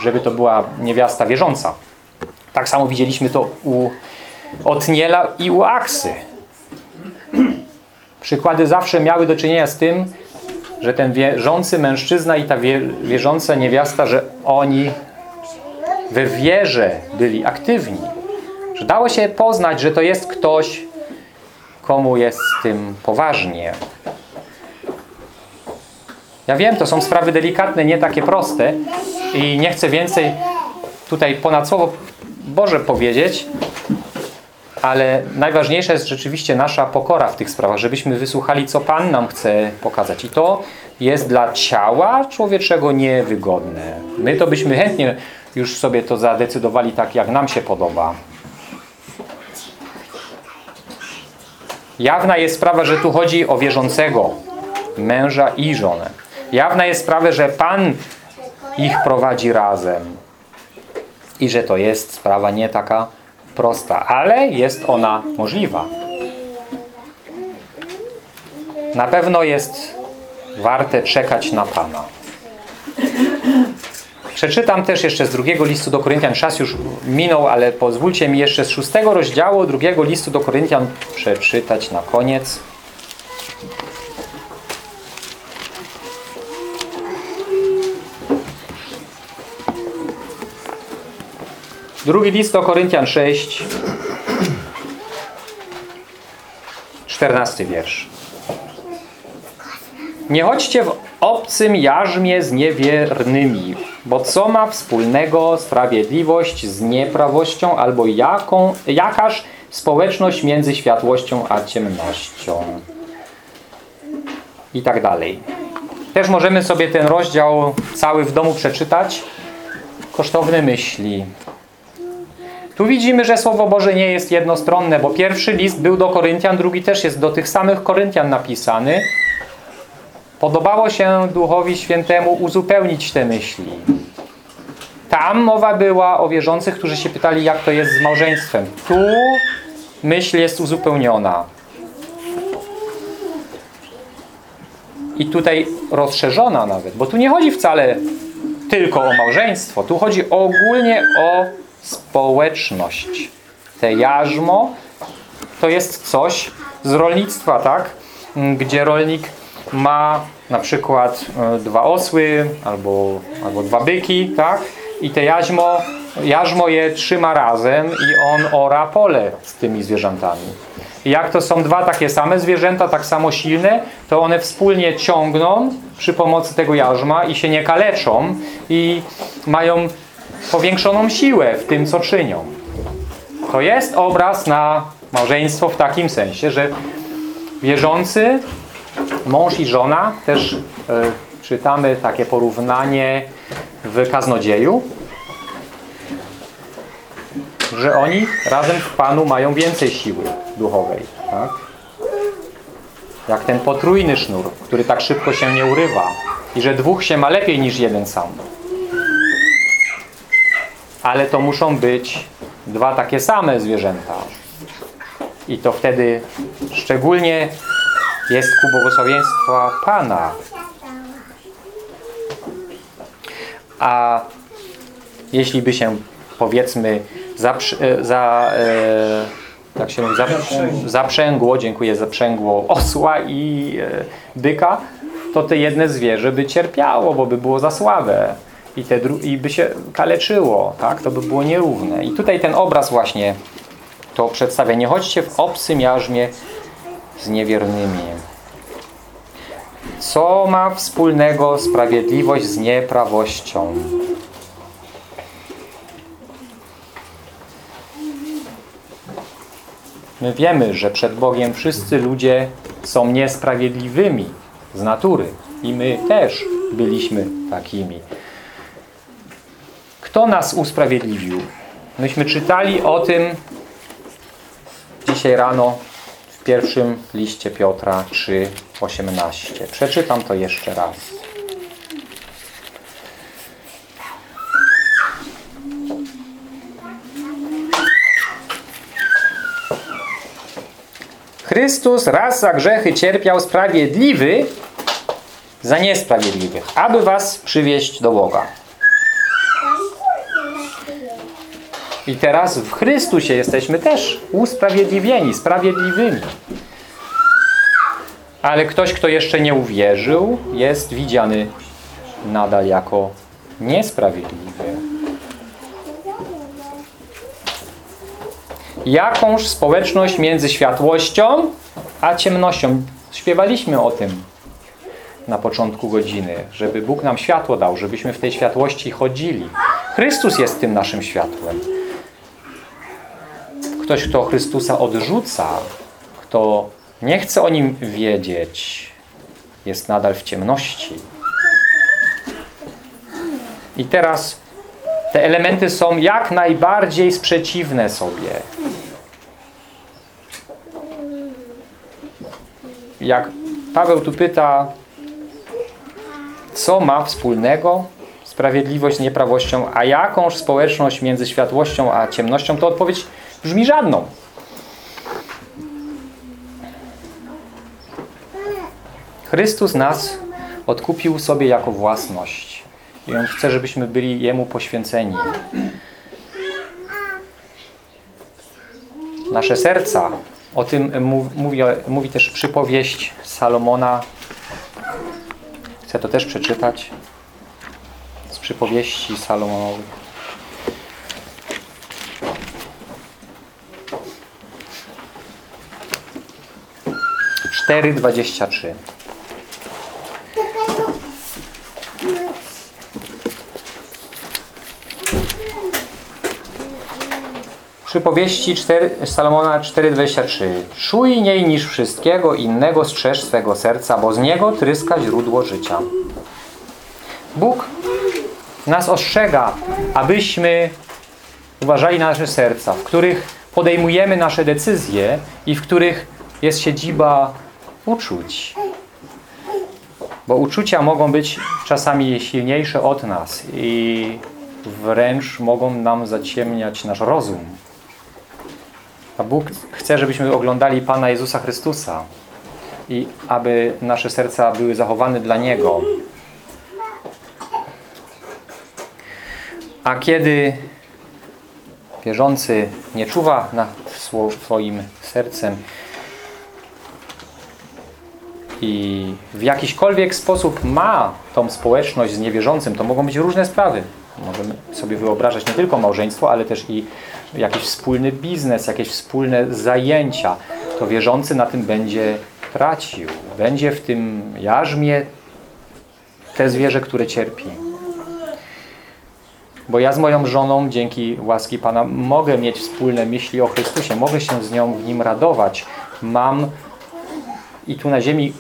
żeby to była niewiasta wierząca. Tak samo widzieliśmy to u Otniela i u Aksy. Przykłady zawsze miały do czynienia z tym, że ten wierzący mężczyzna i ta wierząca niewiasta, że oni we wierze byli aktywni. Że dało się poznać, że to jest ktoś, komu jest z tym poważnie. Ja wiem, to są sprawy delikatne, nie takie proste i nie chcę więcej tutaj ponad słowo Boże powiedzieć, ale najważniejsza jest rzeczywiście nasza pokora w tych sprawach, żebyśmy wysłuchali, co Pan nam chce pokazać. I to jest dla ciała człowieczego niewygodne. My to byśmy chętnie już sobie to zadecydowali tak, jak nam się podoba. Jawna jest sprawa, że tu chodzi o wierzącego, męża i żonę. Jawna jest sprawa, że Pan ich prowadzi razem. I że to jest sprawa nie taka prosta, ale jest ona możliwa. Na pewno jest warte czekać na Pana. Przeczytam też jeszcze z drugiego listu do Koryntian. Czas już minął, ale pozwólcie mi jeszcze z szóstego rozdziału drugiego listu do Koryntian przeczytać na koniec. Drugi list do Koryntian 6, 14 wiersz. Nie chodźcie w obcym jarzmie z niewiernymi, bo co ma wspólnego sprawiedliwość z nieprawością, albo jaką, jakaż społeczność między światłością a ciemnością. I tak dalej. Też możemy sobie ten rozdział cały w domu przeczytać. Kosztowne myśli. Tu widzimy, że Słowo Boże nie jest jednostronne, bo pierwszy list był do Koryntian, drugi też jest do tych samych Koryntian napisany. Podobało się Duchowi Świętemu uzupełnić te myśli. Tam mowa była o wierzących, którzy się pytali, jak to jest z małżeństwem. Tu myśl jest uzupełniona. I tutaj rozszerzona nawet, bo tu nie chodzi wcale tylko o małżeństwo. Tu chodzi ogólnie o społeczność. Te jarzmo to jest coś z rolnictwa, tak? Gdzie rolnik ma na przykład e, dwa osły albo, albo dwa byki, tak? I te jarzmo, jarzmo je trzyma razem i on ora pole z tymi zwierzętami. I jak to są dwa takie same zwierzęta, tak samo silne, to one wspólnie ciągną przy pomocy tego jarzma i się nie kaleczą i mają powiększoną siłę w tym, co czynią. To jest obraz na małżeństwo w takim sensie, że wierzący, mąż i żona, też y, czytamy takie porównanie w kaznodzieju, że oni razem w Panu mają więcej siły duchowej. Tak? Jak ten potrójny sznur, który tak szybko się nie urywa i że dwóch się ma lepiej niż jeden sam ale to muszą być dwa takie same zwierzęta. I to wtedy szczególnie jest ku błogosławieństwa Pana. A jeśli by się powiedzmy zaprz za, e, tak się mówi, zaprzęgło, dziękuję, zaprzęgło osła i e, byka, to te jedne zwierzę by cierpiało, bo by było za słabe i, te i by się kaleczyło, tak? To by było nierówne. I tutaj ten obraz właśnie to przedstawia. Nie chodźcie w obcym jarzmie z niewiernymi. Co ma wspólnego sprawiedliwość z nieprawością? My wiemy, że przed Bogiem wszyscy ludzie są niesprawiedliwymi z natury. I my też byliśmy takimi. Kto nas usprawiedliwił? Myśmy czytali o tym dzisiaj rano w pierwszym liście Piotra 3:18. Przeczytam to jeszcze raz. Chrystus raz za grzechy cierpiał sprawiedliwy za niesprawiedliwych, aby was przywieść do Boga. I teraz w Chrystusie jesteśmy też usprawiedliwieni, sprawiedliwymi. Ale ktoś, kto jeszcze nie uwierzył, jest widziany nadal jako niesprawiedliwy. Jakąż społeczność między światłością a ciemnością? Śpiewaliśmy o tym na początku godziny, żeby Bóg nam światło dał, żebyśmy w tej światłości chodzili. Chrystus jest tym naszym światłem. Ktoś, kto Chrystusa odrzuca, kto nie chce o Nim wiedzieć, jest nadal w ciemności. I teraz te elementy są jak najbardziej sprzeciwne sobie. Jak Paweł tu pyta, co ma wspólnego sprawiedliwość z nieprawością, a jakąż społeczność między światłością a ciemnością, to odpowiedź brzmi żadną. Chrystus nas odkupił sobie jako własność. I On chce, żebyśmy byli Jemu poświęceni. Nasze serca, o tym mówi, mówi też przypowieść Salomona. Chcę to też przeczytać z przypowieści Salomonowych. Cztery dwadzieścia trzy. Przypowieści 4, Salomona 4,23 Czujniej niż wszystkiego innego strzeż swego serca, bo z niego tryska źródło życia. Bóg nas ostrzega, abyśmy uważali na nasze serca, w których podejmujemy nasze decyzje i w których jest siedziba uczuć. Bo uczucia mogą być czasami silniejsze od nas i wręcz mogą nam zaciemniać nasz rozum. A Bóg chce, żebyśmy oglądali Pana Jezusa Chrystusa i aby nasze serca były zachowane dla Niego. A kiedy wierzący nie czuwa nad swoim sercem i w jakiśkolwiek sposób ma tą społeczność z niewierzącym, to mogą być różne sprawy. Możemy sobie wyobrażać nie tylko małżeństwo, ale też i jakiś wspólny biznes, jakieś wspólne zajęcia. To wierzący na tym będzie tracił. Będzie w tym jarzmie te zwierzę, które cierpi. Bo ja z moją żoną, dzięki łaski Pana, mogę mieć wspólne myśli o Chrystusie, mogę się z nią w Nim radować. Mam i tu na ziemi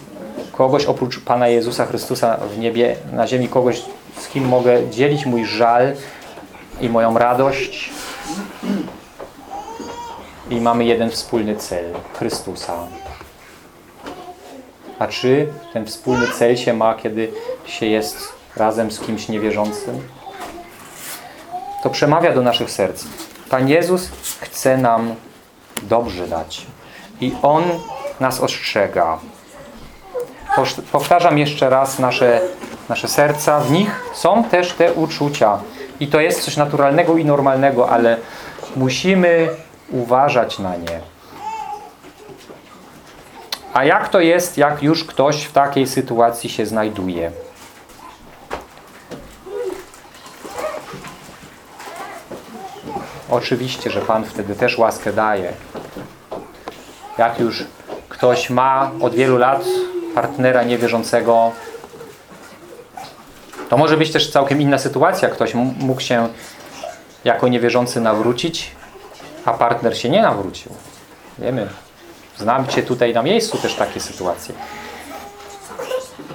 kogoś oprócz Pana Jezusa Chrystusa w niebie, na ziemi kogoś, z kim mogę dzielić mój żal i moją radość. I mamy jeden wspólny cel, Chrystusa. A czy ten wspólny cel się ma, kiedy się jest razem z kimś niewierzącym? To przemawia do naszych serc. Pan Jezus chce nam dobrze dać. I On nas ostrzega. Powtarzam jeszcze raz nasze, nasze serca. W nich są też te uczucia. I to jest coś naturalnego i normalnego, ale musimy uważać na nie. A jak to jest, jak już ktoś w takiej sytuacji się znajduje? Oczywiście, że Pan wtedy też łaskę daje. Jak już ktoś ma od wielu lat partnera niewierzącego, to może być też całkiem inna sytuacja. Ktoś mógł się jako niewierzący nawrócić, a partner się nie nawrócił. Wiemy, znam Cię tutaj na miejscu też takie sytuacje.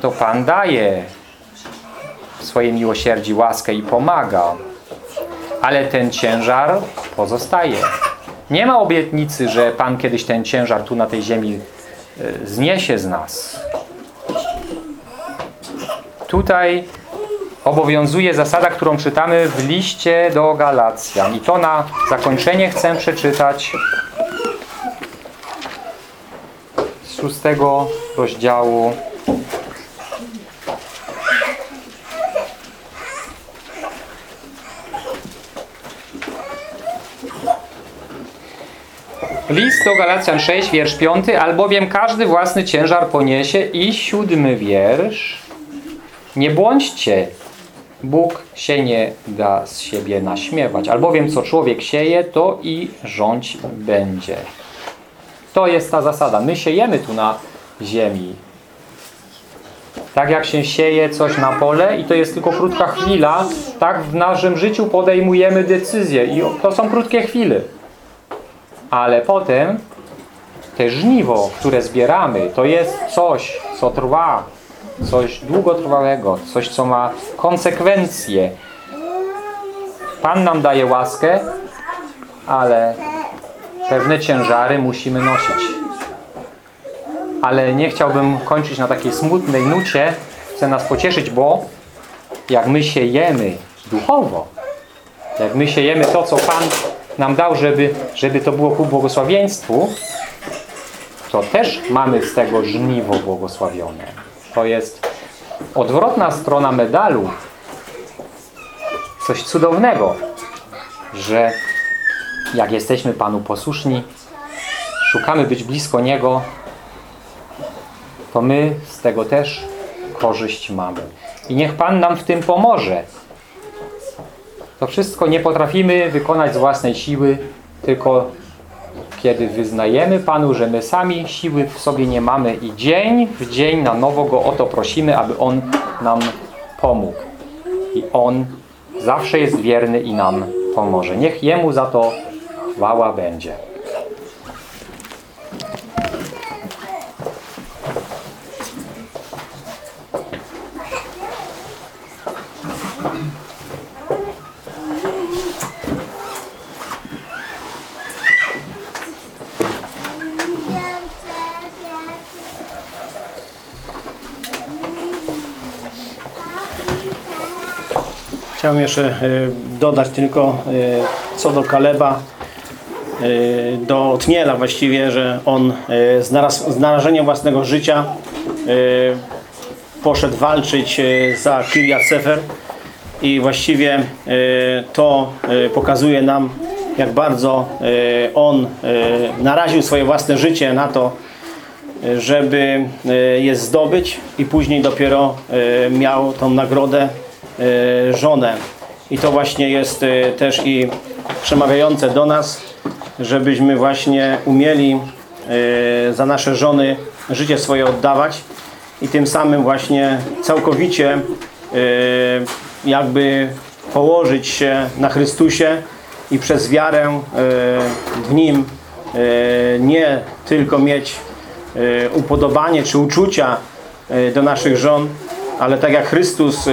To Pan daje swoje miłosierdzi, łaskę i pomaga. Ale ten ciężar pozostaje. Nie ma obietnicy, że Pan kiedyś ten ciężar tu na tej ziemi zniesie z nas. Tutaj obowiązuje zasada, którą czytamy w liście do Galacjan. I to na zakończenie chcę przeczytać z szóstego rozdziału List do Galacjan 6, wiersz 5, albowiem każdy własny ciężar poniesie i siódmy wiersz. Nie błądźcie, Bóg się nie da z siebie naśmiewać, albowiem co człowiek sieje, to i rządź będzie. To jest ta zasada. My siejemy tu na ziemi. Tak jak się sieje coś na pole i to jest tylko krótka chwila, tak w naszym życiu podejmujemy decyzje i to są krótkie chwile. Ale potem te żniwo, które zbieramy, to jest coś, co trwa, coś długotrwałego, coś, co ma konsekwencje. Pan nam daje łaskę, ale pewne ciężary musimy nosić. Ale nie chciałbym kończyć na takiej smutnej nucie. Chcę nas pocieszyć, bo jak my siejemy duchowo, jak my siejemy to, co Pan nam dał, żeby, żeby to było ku błogosławieństwu, to też mamy z tego żniwo błogosławione. To jest odwrotna strona medalu. Coś cudownego, że jak jesteśmy Panu posłuszni, szukamy być blisko Niego, to my z tego też korzyść mamy. I niech Pan nam w tym pomoże. To wszystko nie potrafimy wykonać z własnej siły, tylko kiedy wyznajemy Panu, że my sami siły w sobie nie mamy i dzień w dzień na nowo Go o to prosimy, aby On nam pomógł. I On zawsze jest wierny i nam pomoże. Niech Jemu za to chwała będzie. Chciałem jeszcze e, dodać tylko e, co do Kaleba, e, do Otniela właściwie, że on z, z narażeniem własnego życia poszedł walczyć za Kirjat Sefer i właściwie to pokazuje nam jak bardzo on naraził swoje własne życie na to, żeby je zdobyć i później dopiero miał tą nagrodę żonę. I to właśnie jest e, też i przemawiające do nas, żebyśmy właśnie umieli e, za nasze żony życie swoje oddawać i tym samym właśnie całkowicie e, jakby położyć się na Chrystusie i przez wiarę e, w Nim e, nie tylko mieć e, upodobanie czy uczucia e, do naszych żon, ale tak jak Chrystus e,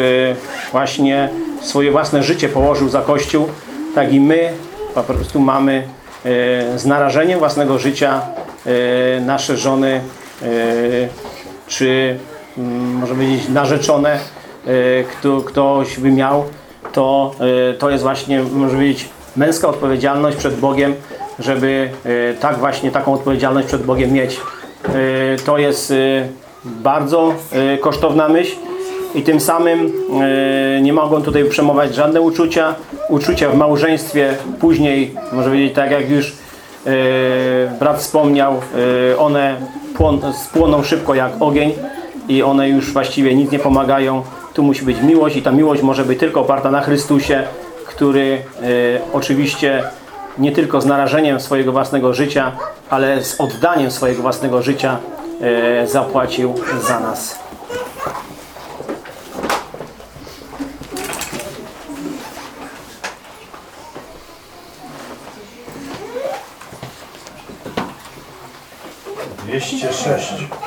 właśnie swoje własne życie położył za Kościół, tak i my po prostu mamy e, z narażeniem własnego życia e, nasze żony czy mm, może powiedzieć narzeczone, kto, ktoś by miał, to, to jest właśnie, może powiedzieć, męska odpowiedzialność przed Bogiem, żeby tak właśnie taką odpowiedzialność przed Bogiem mieć. To jest bardzo kosztowna myśl i tym samym e, nie mogą tutaj przemować żadne uczucia. Uczucia w małżeństwie później, może powiedzieć tak jak już e, brat wspomniał, e, one płon, spłoną szybko jak ogień i one już właściwie nic nie pomagają. Tu musi być miłość i ta miłość może być tylko oparta na Chrystusie, który oczywiście nie tylko z narażeniem swojego własnego życia, ale z oddaniem swojego własnego życia zapłacił za nas. 206.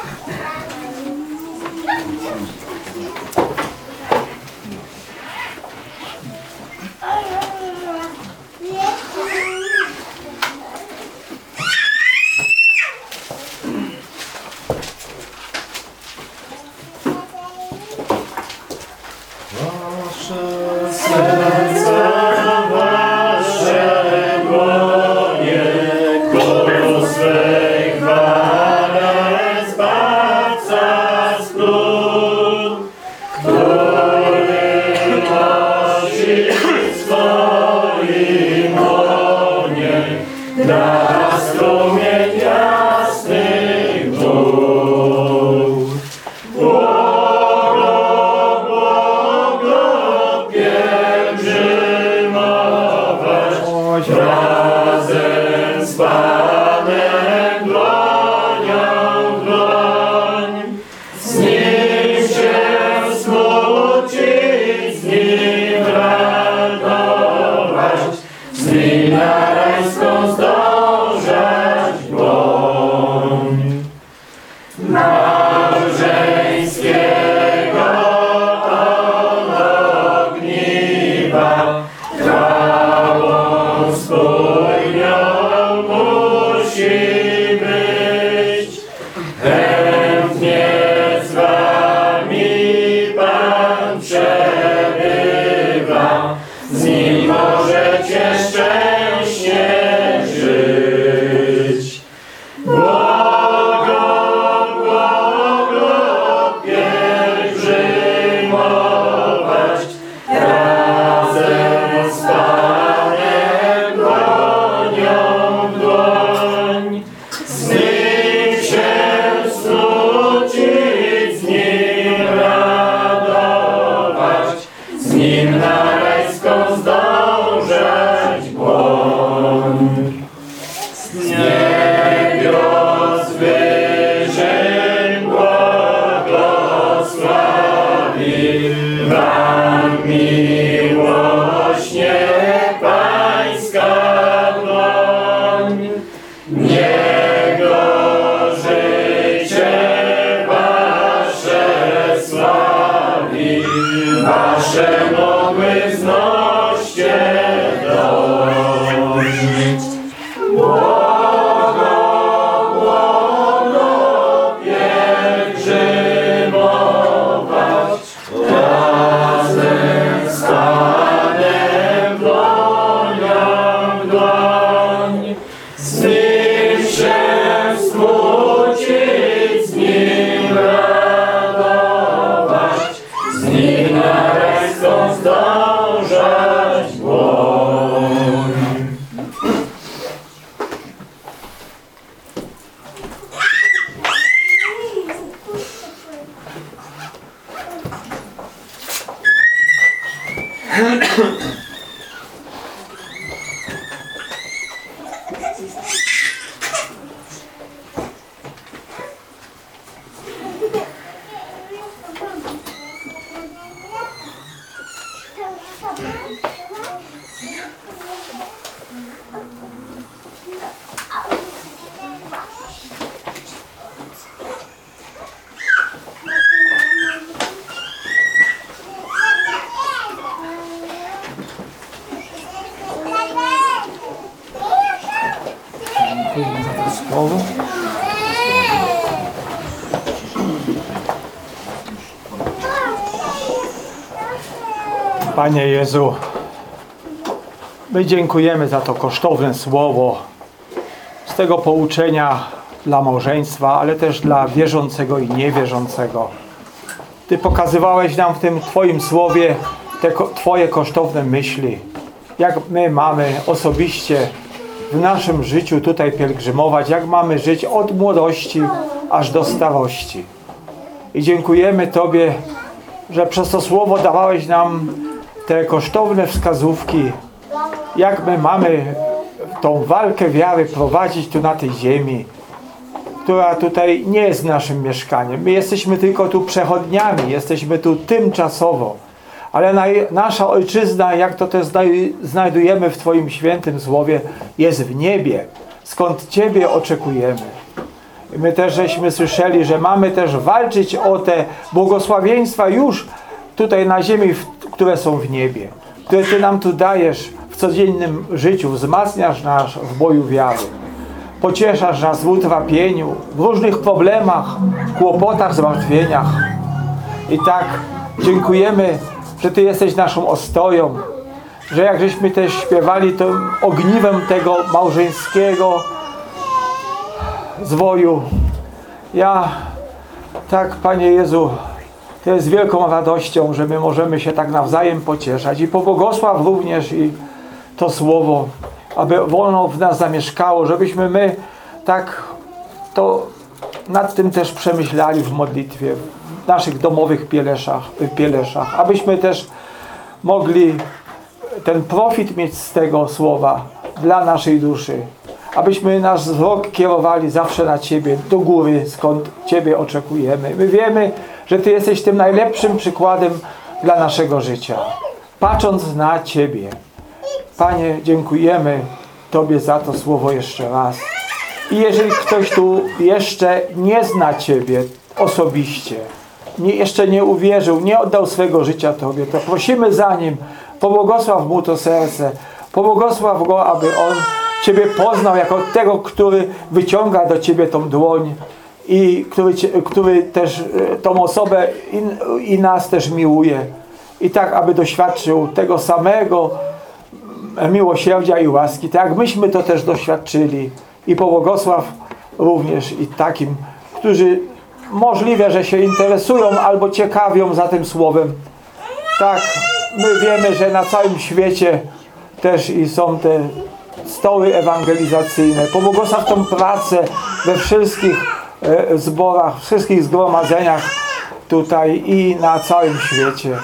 Słowo. Dziękujemy za to kosztowne słowo, z tego pouczenia dla małżeństwa, ale też dla wierzącego i niewierzącego. Ty pokazywałeś nam w tym Twoim słowie te Twoje kosztowne myśli. Jak my mamy osobiście w naszym życiu tutaj pielgrzymować, jak mamy żyć od młodości aż do starości. I dziękujemy Tobie, że przez to słowo dawałeś nam te kosztowne wskazówki, jak my mamy tą walkę wiary prowadzić tu na tej ziemi, która tutaj nie jest naszym mieszkaniem. My jesteśmy tylko tu przechodniami, jesteśmy tu tymczasowo. Ale naj, nasza ojczyzna, jak to też znaj- znajdujemy w Twoim świętym słowie, jest w niebie, skąd Ciebie oczekujemy. My też żeśmy słyszeli, że mamy też walczyć o te błogosławieństwa już tutaj na ziemi, które są w niebie, które Ty nam tu dajesz codziennym życiu, wzmacniasz nas w boju wiary. Pocieszasz nas w utrapieniu, w różnych problemach, kłopotach, zmartwieniach. I tak dziękujemy, że Ty jesteś naszą ostoją, że jak żeśmy też śpiewali tym ogniwem tego małżeńskiego zwoju. Ja tak, Panie Jezu, to jest wielką radością, że my możemy się tak nawzajem pocieszać i pobłogosław również i to słowo, aby wolno w nas zamieszkało, żebyśmy my tak to nad tym też przemyślali w modlitwie, w naszych domowych pieleszach, pieleszach, abyśmy też mogli ten profit mieć z tego słowa dla naszej duszy. Abyśmy nasz wzrok kierowali zawsze na Ciebie, do góry, skąd Ciebie oczekujemy. My wiemy, że Ty jesteś tym najlepszym przykładem dla naszego życia. Patrząc na Ciebie. Panie, dziękujemy Tobie za to słowo jeszcze raz. I jeżeli ktoś tu jeszcze nie zna Ciebie osobiście, nie, jeszcze nie uwierzył, nie oddał swego życia Tobie, to prosimy za nim, pobłogosław mu to serce, pobłogosław go, aby on Ciebie poznał jako tego, który wyciąga do Ciebie tą dłoń i który, który też e, tą osobę i, i nas też miłuje. I tak, aby doświadczył tego samego miłosierdzia i łaski, tak jak myśmy to też doświadczyli. I pobłogosław również i takim, którzy możliwe, że się interesują albo ciekawią za tym słowem. Tak, my wiemy, że na całym świecie też i są te stoły ewangelizacyjne. Pobłogosław tą pracę we wszystkich e, zborach, wszystkich zgromadzeniach tutaj i na całym świecie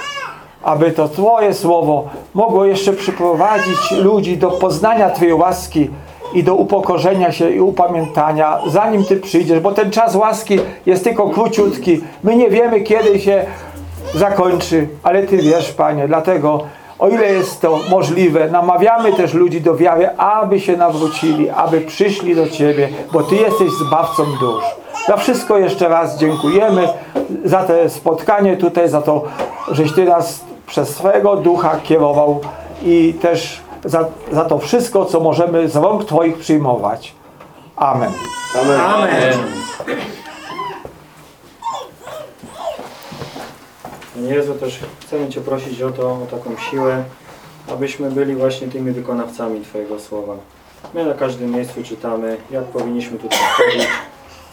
aby to Twoje słowo mogło jeszcze przyprowadzić ludzi do poznania Twojej łaski i do upokorzenia się i upamiętania, zanim Ty przyjdziesz, bo ten czas łaski jest tylko króciutki. My nie wiemy, kiedy się zakończy, ale Ty wiesz, Panie, dlatego o ile jest to możliwe, namawiamy też ludzi do wiary, aby się nawrócili, aby przyszli do Ciebie, bo Ty jesteś zbawcą dusz. Za wszystko jeszcze raz dziękujemy, za to spotkanie tutaj, za to, żeś Ty nas przez swego ducha kierował i też za, za to wszystko, co możemy z rąk Twoich przyjmować. Amen. Amen. Panie Jezu, też chcemy Cię prosić o to, o taką siłę, abyśmy byli właśnie tymi wykonawcami Twojego Słowa. My na każdym miejscu czytamy, jak powinniśmy tutaj chodzić,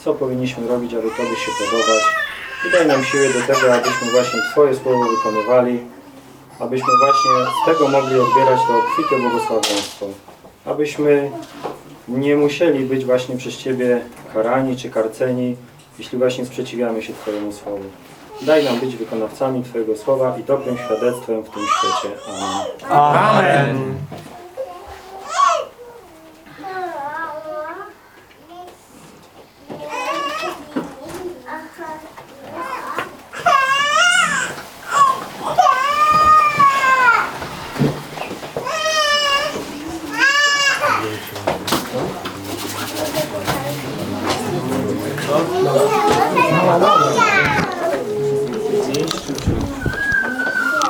co powinniśmy robić, aby Tobie się podobać. I daj nam siłę do tego, abyśmy właśnie Twoje Słowo wykonywali, abyśmy właśnie z tego mogli odbierać to obfite błogosławieństwo. Abyśmy nie musieli być właśnie przez Ciebie karani czy karceni, jeśli właśnie sprzeciwiamy się Twojemu Słowu. Daj nam być wykonawcami Twojego Słowa i dobrym świadectwem w tym świecie. Amen. Amen.